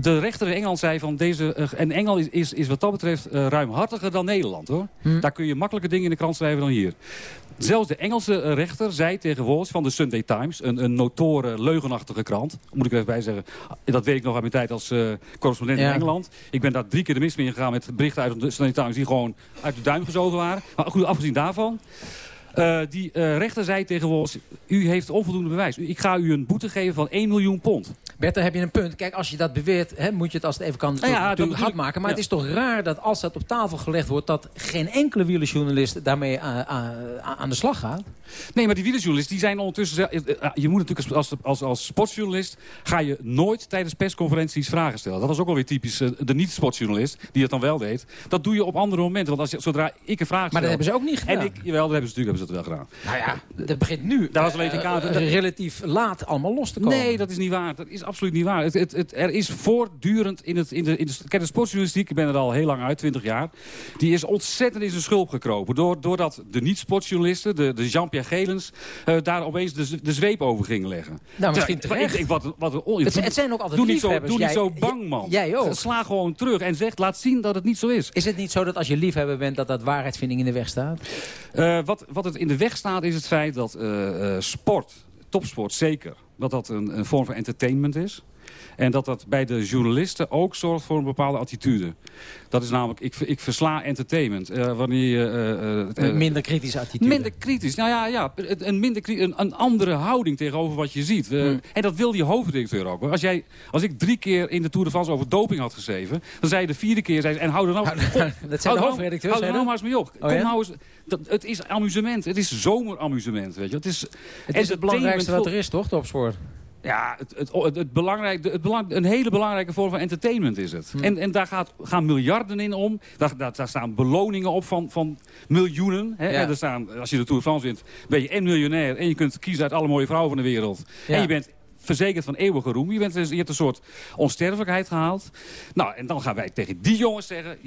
De rechter in Engeland zei van deze... eh, en Engeland is, is, is wat dat betreft eh, ruimhartiger dan Nederland, hoor. Hm. Daar kun je makkelijke dingen in de krant schrijven dan hier. Zelfs de Engelse eh, rechter zei tegen Walsh van de Sunday Times... een, een notoren leugenachtige krant. Moet ik er even bij zeggen. Dat weet ik nog uit mijn tijd als correspondent Ja. in Engeland. Ik ben daar drie keer de mis mee gegaan met berichten uit de Sunday Times... die gewoon uit de duim gezogen waren. Maar goed, afgezien daarvan... die rechter zei tegen Walsh... u heeft onvoldoende bewijs. U- Ik ga u een boete geven van 1 miljoen pond. Bert, daar heb je een punt. Kijk, als je dat beweert, hè, moet je het als het even kan ja, dat natuurlijk bedoel hard maken. Maar Ja. het is toch raar dat als dat op tafel gelegd wordt... dat geen enkele wielerjournalist daarmee eh, aan, aan- de slag gaat? Nee, maar die wielerjournalisten die zijn ondertussen... eh, eh, Je moet natuurlijk als, als, als sportjournalist... ga je nooit tijdens persconferenties vragen stellen. Dat was ook alweer typisch eh, de niet-sportjournalist... die het dan wel deed. Dat doe je op andere momenten. Want als je, zodra ik een vraag stel... Maar dat hebben ze ook niet gedaan. En ik, jawel, dat hebben ze natuurlijk hebben ze dat wel gedaan. Nou ja, dat begint nu Daar was alleen eh, kaart. eh, relatief laat allemaal los te komen. Nee, dat is niet waar. Dat is absoluut niet waar. Het, het, het, er is voortdurend in, het, in, de, in de... Kijk, de sportjournalistiek, ik ben er al heel lang uit, 20 jaar... die is ontzettend in zijn schulp gekropen. Door, doordat de niet-sportjournalisten, de, de Jean-Pierre Gelens... eh, daar opeens de, de zweep over gingen leggen. Nou, misschien terecht. Ik, ik, wat, wat een on- Het- het zijn ook altijd doe niet zo, doe niet zo bang, man. jij ook. Sla gewoon terug en zeg, laat zien dat het niet zo is. Is het niet zo dat als je liefhebber bent... dat dat waarheidsvinding in de weg staat? Eh, wat, wat het in de weg staat is het feit dat eh, sport, topsport zeker, dat dat een, een vorm van entertainment is. En dat dat bij de journalisten ook zorgt voor een bepaalde attitude. Dat is namelijk, ik, ik versla entertainment. Eh, wanneer eh, eh, minder kritische attitude. Minder kritisch. Nou ja, ja een, minder, een, een andere houding tegenover wat je ziet. Hmm. En dat wil die hoofddirecteur ook. Als, jij, als ik drie keer in de Tour de France over doping had geschreven... dan zei je de vierde keer... Zei, ze, en hou er nou, Hou- dat zijn de nou- hoofdredacteurs, Hou er nou maar eens mee op. Oh, Kom ja? nou eens, dat, het is amusement. Het is zomeramusement. Weet je. Het is, Het is het belangrijkste wat er is, toch, topsport? Ja, het, het, het, belangrijk, het belang, een hele belangrijke vorm van entertainment is het. Hm. En, en daar gaat, gaan miljarden in om. Daar, daar, daar staan beloningen op van, van miljoenen. Hè? Ja. Er staan, als je de Tour de France wint, ben je en miljonair... en je kunt kiezen uit alle mooie vrouwen van de wereld. Ja. En je bent verzekerd van eeuwige roem. Je, bent, dus- je hebt een soort onsterfelijkheid gehaald. Nou, en dan gaan wij tegen die jongens zeggen...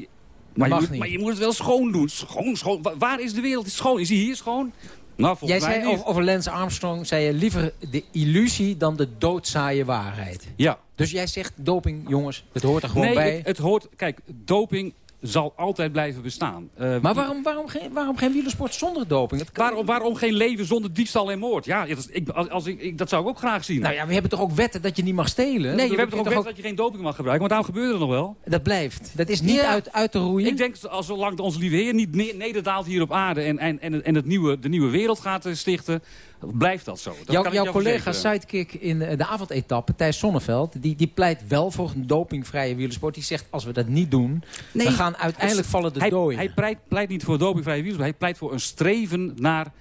Maar je, moet, maar je moet het wel schoon doen. Schoon, schoon. Wa- Waar is de wereld schoon? Is die hier schoon? Nou, Jij zei over, over Lance Armstrong... zei je liever de illusie dan de doodzaaie waarheid. Ja. Dus jij zegt, doping, jongens, het hoort er gewoon nee, bij. het, het hoort... Kijk, doping zal altijd blijven bestaan. Eh, maar waarom, waarom, geen, waarom geen wielersport zonder doping? Kan- Waarom, waarom geen leven zonder diefstal en moord? Ja, dat, ik, als, als ik, ik- dat zou ik ook graag zien. Nou ja, we hebben toch ook wetten dat je niet mag stelen? nee, we hebben toch ook je wet dat je geen doping mag gebruiken? Want daarom gebeurt er nog wel. Dat blijft. Dat is niet Ja. uit, uit te roeien. Ik denk, als zolang onze lieve Heer niet ne- nederdaalt hier op aarde... en, en, en, en het nieuwe, de nieuwe wereld gaat eh, stichten, blijft dat zo. Dat Jouw, jouw jou collega verzekeren. sidekick in eh, de avondetappe, Thijs Sonneveld... Die, die pleit wel voor een dopingvrije wielersport. Die zegt, als we dat niet doen, Nee, dan gaan uiteindelijk vallen de hij, dooien. Hij pleit, pleit niet voor dopingvrije wielersport. Hij pleit voor een streven naar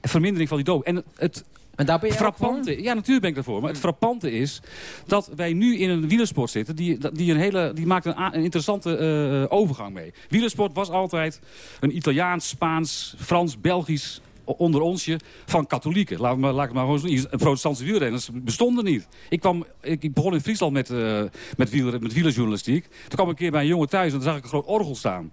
vermindering van die doping. En het, en daar ben je frappante, ja, natuurlijk ben ik daarvoor. Maar het frappante is dat wij nu in een wielersport zitten... die, die, een hele, die maakt een, interessante eh, overgang mee. Wielersport was altijd een Italiaans, Spaans, Frans, Belgisch onder onsje van katholieken. Laat, me, laat ik maar gewoon zeggen. Protestantse wielrenners bestonden niet. Ik, kwam, ik, ik begon in Friesland met, eh met, wieler, met wielerjournalistiek. Toen kwam ik een keer bij een jongen thuis en dan zag ik een groot orgel staan.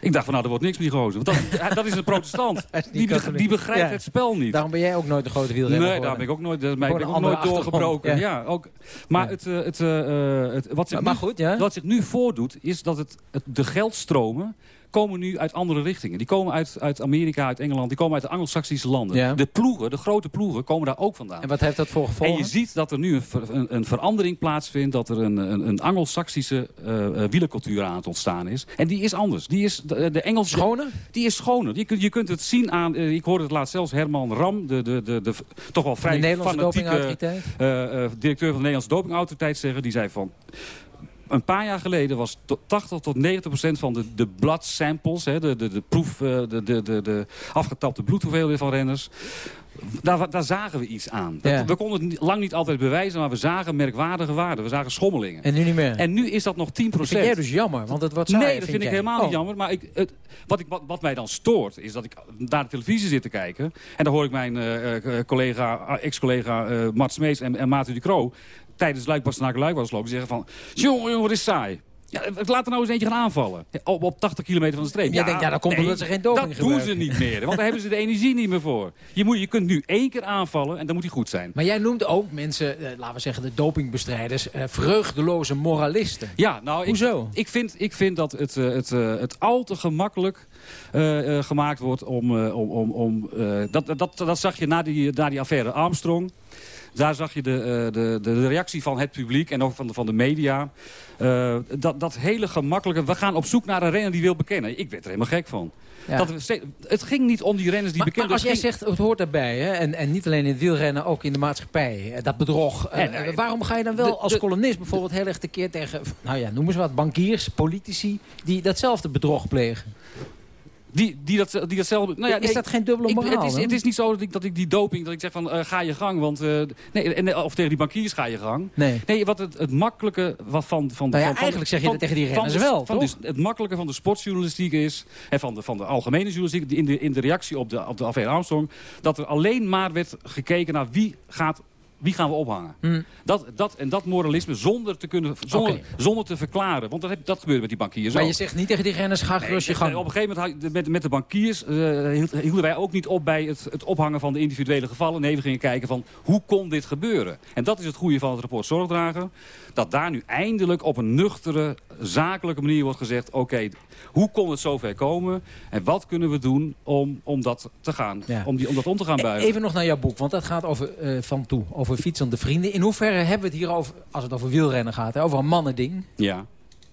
Ik dacht van nou, er wordt niks meer gehozen. Want dat, dat is een protestant. Die, die begrijpt Ja. het spel niet. Daarom ben jij ook nooit een grote wielrenner Nee, geworden. daar ben ik ook nooit, daar ben ik ook nooit doorgebroken. Ja. ook. Maar Het, eh, het, eh, het, wat, zich Maar nu, goed, wat zich nu voordoet, is dat het, het, de geldstromen komen nu uit andere richtingen. Die komen uit, uit Amerika, uit Engeland, die komen uit de Anglo-Saxische landen. Ja. De ploegen, de grote ploegen, komen daar ook vandaan. En wat heeft dat voor gevolgen? En je ziet dat er nu een, ver- een, een verandering plaatsvindt. Dat er een, een, een Anglo-Saxische eh, wielercultuur aan het ontstaan is. En die is anders. Die is de, de Engelse... Schoner? Die is schoner. Je kunt, je kunt het zien aan... eh, ik hoorde het laatst zelfs Herman Ram. De, de, de, de, toch wel vrij De Nederlandse fanatieke eh, directeur van de Nederlandse dopingautoriteit zeggen. Die zei van... een paar jaar geleden was tot 80 tot 90 procent van de, de blood samples... Hè, de, de, de proef, eh, de, de, de, de afgetapte bloedhoeveelheden van renners... Daar, daar zagen we iets aan. Dat- Ja. We konden het lang niet altijd bewijzen, maar we zagen merkwaardige waarden. We zagen schommelingen. En nu niet meer. En nu is dat nog 10 Dat vind jij dus jammer, want het wordt saai, Nee, dat vind, ik helemaal Oh. niet jammer. Maar ik, het, wat, ik, wat, wat mij dan stoort, is dat ik naar de televisie zit te kijken. En dan hoor ik mijn eh, eh, collega, ex-collega eh Mart Smees en, en Maarten Ducro... tijdens Luik Bastenaken Luik was lopen zeggen van... jongen, jongen, wat is saai. Ja, laat er nou eens eentje gaan aanvallen. Op, op 80 kilometer van de streep. Jij denkt, ja, dat komt omdat ze geen doping Dat doen ze niet meer. Want daar hebben ze de energie niet meer voor. Je, moet, je kunt nu één keer aanvallen en dan moet hij goed zijn. Maar jij noemt ook mensen, eh, laten we zeggen de dopingbestrijders... eh, vreugdeloze moralisten. Ja, nou, Hoezo? Ik, ik, vind, ik vind dat het, eh, het, eh, het al te gemakkelijk eh, eh, gemaakt wordt om... eh, om, om, om eh, dat, dat, dat zag je na die, na die affaire Armstrong. Daar zag je de, eh, de, de, de reactie van het publiek en ook van de, van de media. Eh, dat, dat hele gemakkelijke... We gaan op zoek naar een renner die wil bekennen. Ik werd er helemaal gek van. Ja. Dat steeds- het ging niet om die renners die bekend maar als jij het ging- zegt, het hoort daarbij, hè? En, en niet alleen in het wielrennen, ook in de maatschappij, eh, dat bedrog. En, waarom ga je dan wel de- als de- columnist bijvoorbeeld heel erg tekeer tegen, nou ja, noem eens wat, bankiers, politici, die datzelfde bedrog plegen? Die, die, dat, die datzelfde... Nou ja, Is nee, dat geen dubbele ik- moraal, het, is, het is niet zo dat ik, dat ik die doping, dat ik zeg van eh, ga je gang. Want, eh, nee, en, of tegen die bankiers ga je gang. Nee. Nee, wat het, het makkelijke wat van... van, Nou ja, van, van eigenlijk zeg je dat tegen die van renners de- wel, van toch? de- het makkelijke van de sportjournalistiek is... en van de, van de algemene journalistiek... in de, in de reactie op de, op de affaire Armstrong... dat er alleen maar werd gekeken naar wie gaat... Wie gaan we ophangen? Hm. Dat, dat, en dat moralisme zonder te, kunnen, zonder, zonder te verklaren. Want dat, heb, dat gebeurt met die bankiers Maar ook. je zegt niet tegen die renners, ga Nee, gang. Op een gegeven moment, met, met de bankiers, eh, hield- hielden wij ook niet op bij het, het ophangen van de individuele gevallen. Nee, we gingen kijken van hoe kon dit gebeuren? En dat is het goede van het rapport Zorgdrager. Dat daar nu eindelijk op een nuchtere, zakelijke manier wordt gezegd... oké, hoe kon het zover komen? En wat kunnen we doen om, om dat te gaan, Ja. om, die, om dat om te gaan buigen? Even nog naar jouw boek, want dat gaat over eh, van toe, over fietsende vrienden. In hoeverre hebben we het hier over, als het over wielrennen gaat, hè, over een mannending? Ja.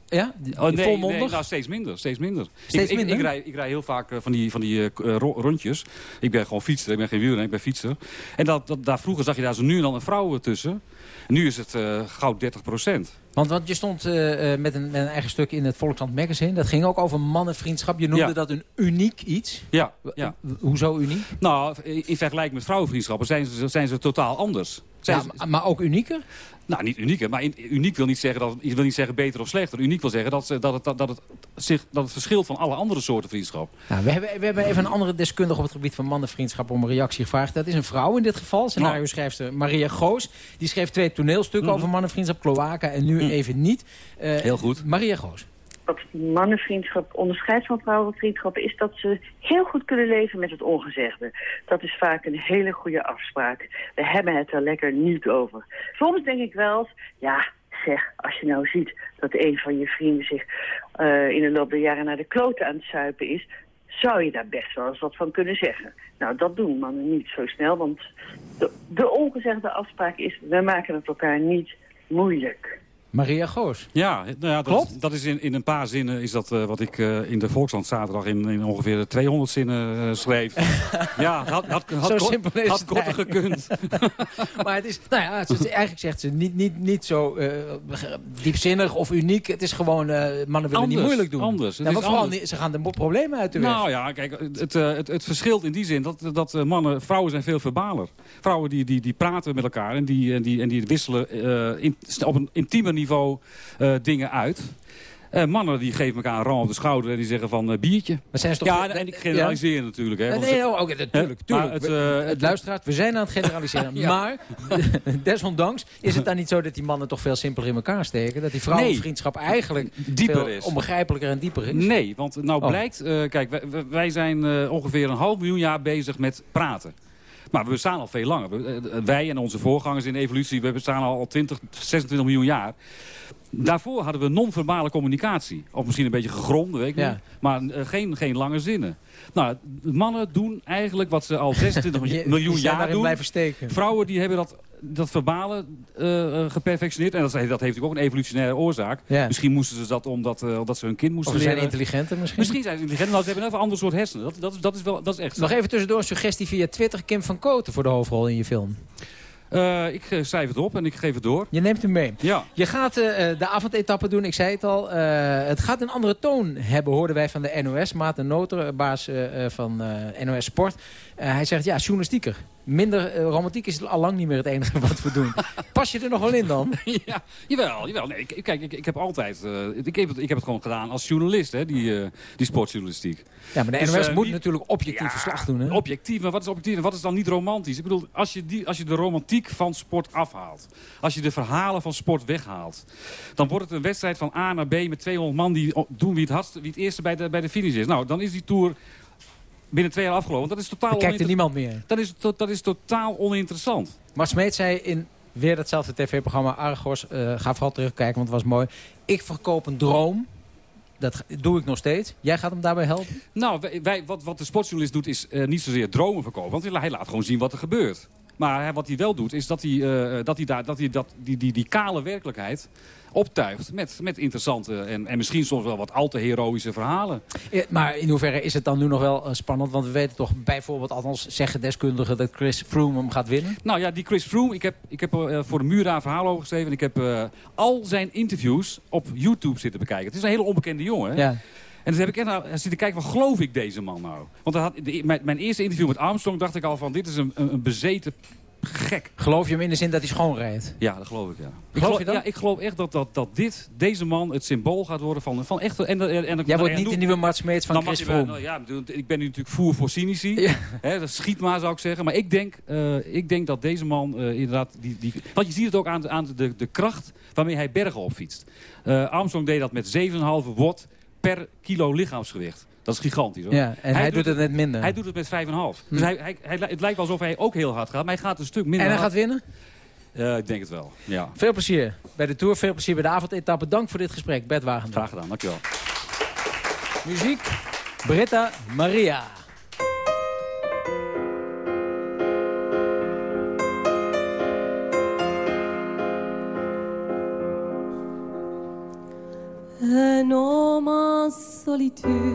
Ja? Oh, nee, nou, steeds minder. Steeds minder. Steeds ik, ik- minder? Ik, rij, ik rij heel vaak eh, van die, van die eh, ro- rondjes. Ik ben gewoon fietser. Ik ben geen wielrenner, ik ben fietser. En dat, dat, daar vroeger zag je daar zo nu en dan een vrouw eh, tussen. En nu is het eh gauw 30 procent. Want, want je stond eh, eh, met, een, met een eigen stuk in het Volkskrant Magazine. Dat ging ook over mannenvriendschap. Je noemde Ja. dat een uniek iets. Ja, ja. Hoezo uniek? Nou, in vergelijking met vrouwenvriendschappen zijn ze, zijn ze totaal anders. Zijn Ja, ze- maar ook unieker? Nou, niet unieker. Maar in- uniek wil niet zeggen, dat, wil niet zeggen beter of slechter. Uniek wil zeggen dat, dat, het, dat, het, zich, dat het verschilt van alle andere soorten vriendschap. Nou, we, hebben, we hebben even een andere deskundige op het gebied van mannenvriendschap om een reactie gevraagd. Dat is een vrouw in dit geval, scenario-schrijfster Maria Goos. Die schreef twee toneelstukken over mannenvriendschap, Cloaca en nu even niet. Eh, Heel goed. Maria Goos. Wat mannenvriendschap onderscheidt van vrouwenvriendschap... is dat ze heel goed kunnen leven met het ongezegde. Dat is vaak een hele goede afspraak. We hebben het er lekker niet over. Soms denk ik wel ja, zeg, als je nou ziet... dat een van je vrienden zich eh, in de loop der jaren naar de kloten aan het zuipen is... zou je daar best wel eens wat van kunnen zeggen. Nou, dat doen mannen niet zo snel, want de ongezegde afspraak is... we maken het elkaar niet moeilijk. Maria Goos. Ja, nou ja dat, Klopt. Is, dat is in, in een paar zinnen is dat, eh, wat ik eh, in de Volkskrant zaterdag in, in ongeveer 200 zinnen eh, schreef. ja, had, had, had, Zo simpel is had korter gekund. maar het is, nou ja, het is- eigenlijk zegt ze niet, niet, niet zo diepzinnig of uniek. Het is gewoon, mannen willen niet Anders, moeilijk doen. anders. Ja, maar is vooral anders. ze gaan de problemen uit de weg. Nou ja, kijk, het, het, het verschilt in die zin dat, dat mannen, vrouwen zijn veel verbaler. Vrouwen die, die, die praten met elkaar en die, en die, en die wisselen in, op een intiemer niveau eh, dingen uit. Eh, mannen die geven elkaar een ram op de schouder en die zeggen van eh, biertje. Maar zijn ze toch- ja, en ik generaliseer natuurlijk. Hè, Nee, ze- oh, oké, natuurlijk. Hè? Maar tuurlijk. het, eh, het luisteraars, we zijn aan het generaliseren. Ja. Maar desondanks is het dan niet zo dat die mannen toch veel simpeler in elkaar steken? Dat die vrouwenvriendschap eigenlijk Dieper veel is. onbegrijpelijker en dieper is? Nee, want nou Oh. blijkt... kijk, wij, wij- zijn ongeveer een half miljoen jaar bezig met praten. Maar we bestaan al veel langer. We- eh, Wij en onze voorgangers in de evolutie, we bestaan al 20, 26 miljoen jaar. Daarvoor hadden we non-verbale communicatie. Of misschien een beetje gegronde, weet ik Ja. niet. Maar eh, geen, geen lange zinnen. Nou, mannen doen eigenlijk wat ze al 26 Je- die miljoen jaar doen. blijven steken. Vrouwen die hebben dat, dat verbale eh, eh, geperfectioneerd. En dat, dat heeft natuurlijk ook een evolutionaire oorzaak. Ja. Misschien moesten ze dat omdat, eh, omdat ze hun kind moesten Of ze zijn intelligenter misschien? Misschien zijn ze intelligent, maar ze hebben een ander soort hersenen. Dat, dat, is- dat, is, wel, dat is echt zo. Nog even tussendoor een suggestie via Twitter. Kim van Koten voor de hoofdrol in je film. Uh, ik schrijf het op en ik geef het door. Je neemt hem mee. Ja. Je gaat uh, de avondetappe doen, ik zei het al. het gaat een andere toon hebben, hoorden wij van de NOS. Maarten Noter, baas van NOS Sport. Hij zegt, ja, journalistieker. Minder romantiek is al lang niet meer het enige wat we doen. Pas je er nog wel in dan? ja, jawel. jawel. Nee, ik, kijk, ik, ik heb altijd... ik, heb het, ik heb het gewoon gedaan als journalist, hè, die, die sportjournalistiek. Ja, maar de NOS dus, moet natuurlijk objectief ja, verslag doen. Hè? Objectief, maar wat is objectief en wat is dan niet romantisch? Ik bedoel, als je, die, als je de romantiek van sport afhaalt. Als je de verhalen van sport weghaalt. Dan wordt het een wedstrijd van A naar B met 200 man die doen wie het, hardste, wie het eerste bij de, bij de finish is. Nou, dan is die Tour binnen twee jaar afgelopen. Dat is totaal dan kijkt er niemand meer. Dat is, dat is totaal oninteressant. Maar Smeet zei in weer datzelfde tv-programma Argos. Uh, ga vooral terugkijken, want het was mooi. Ik verkoop een droom. Dat doe ik nog steeds. Jij gaat hem daarbij helpen? Nou, wij, wat, wat de sportjournalist doet is uh, niet zozeer dromen verkopen. Want hij laat gewoon zien wat er gebeurt. Maar wat hij wel doet, is dat hij, uh, dat hij, daar, dat hij dat, die, die, die kale werkelijkheid optuigt met, met interessante en, en misschien soms wel wat al te heroïsche verhalen. Ja, maar in hoeverre is het dan nu nog wel uh, spannend? Want we weten toch bijvoorbeeld, althans zeggen deskundigen... dat Chris Froome hem gaat winnen? Nou ja, die Chris Froome, ik heb, ik heb uh, voor de Mura een verhaal over geschreven. En ik heb uh, al zijn interviews op YouTube zitten bekijken. Het is een hele onbekende jongen. Ja. En toen heb ik echt zitten kijken, wat geloof ik deze man nou? Want had, de, mijn, mijn, eerste interview met Armstrong dacht ik al van... dit is een, een, een bezeten gek. Geloof je hem in de zin dat hij schoon rijdt? Ja, dat geloof ik, ja. Ik geloof, je dat? Ja, ik geloof echt dat, dat, dat dit, deze man het symbool gaat worden van, van echt... En, en, en, Jij wordt niet de nieuwe Mart Smeets van Chris Froome. Nou, ja, ik ben nu natuurlijk voer voor cynici. Ja. Hè, dat schiet maar, zou ik zeggen. Maar ik denk, uh, ik denk dat deze man uh, inderdaad... Die, die, want je ziet het ook aan, aan de, de kracht waarmee hij bergen opfietst. Uh, Armstrong deed dat met 7,5 watt per kilo lichaamsgewicht. Dat is gigantisch hoor. Ja, en hij, doet het, net minder. Hij doet het met 5,5. Hm. Dus hij, hij, hij, het lijkt alsof hij ook heel hard gaat, maar hij gaat een stuk minder En hij hard. gaat winnen? Uh, ik denk het wel, ja. Veel plezier bij de Tour, veel plezier bij de avondetappe. Dank voor dit gesprek, Bert Wagen. Graag gedaan, dankjewel. Muziek, Britta Maria. Solitude,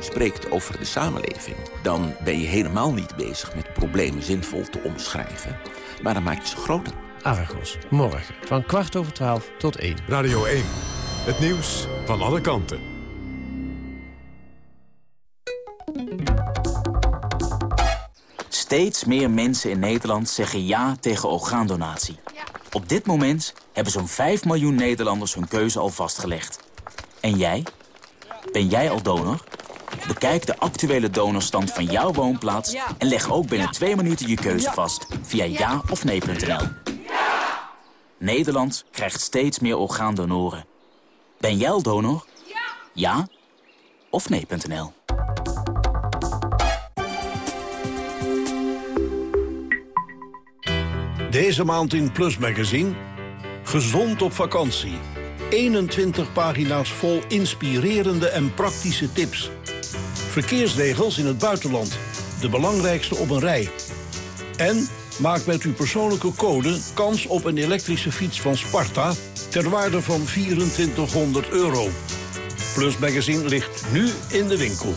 spreekt over de samenleving... dan ben je helemaal niet bezig met problemen zinvol te omschrijven. Maar dan maak je ze groter. Argos, morgen van kwart over twaalf tot één. Radio 1, het nieuws van alle kanten. Steeds meer mensen in Nederland zeggen ja tegen orgaandonatie. Op dit moment hebben zo'n 5 miljoen Nederlanders hun keuze al vastgelegd. En jij? Ben jij al donor? Bekijk de actuele donorstand van jouw woonplaats... en leg ook binnen twee minuten je keuze vast via ja of nee.nl. Nederland krijgt steeds meer orgaandonoren. Ben jij al donor? Ja of nee.nl. Deze maand in Plus Magazine. Gezond op vakantie. 21 pagina's vol inspirerende en praktische tips. Verkeersregels in het buitenland. De belangrijkste op een rij. En maak met uw persoonlijke code kans op een elektrische fiets van Sparta... ter waarde van 2400 euro. Plus Magazine ligt nu in de winkel.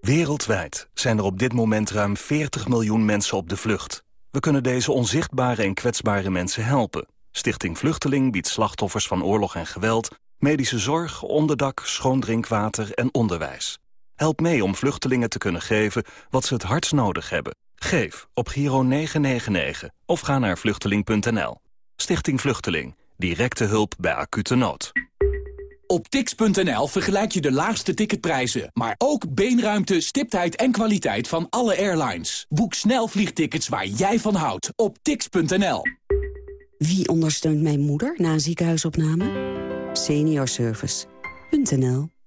Wereldwijd zijn er op dit moment ruim 40 miljoen mensen op de vlucht. We kunnen deze onzichtbare en kwetsbare mensen helpen. Stichting Vluchteling biedt slachtoffers van oorlog en geweld... medische zorg, onderdak, schoon drinkwater en onderwijs. Help mee om vluchtelingen te kunnen geven wat ze het hardst nodig hebben. Geef op Giro 999 of ga naar vluchteling.nl. Stichting Vluchteling. Directe hulp bij acute nood. Op tix.nl vergelijk je de laagste ticketprijzen, maar ook beenruimte, stiptheid en kwaliteit van alle airlines. Boek snel vliegtickets waar jij van houdt op tix.nl. Wie ondersteunt mijn moeder na een ziekenhuisopname? Seniorservice.nl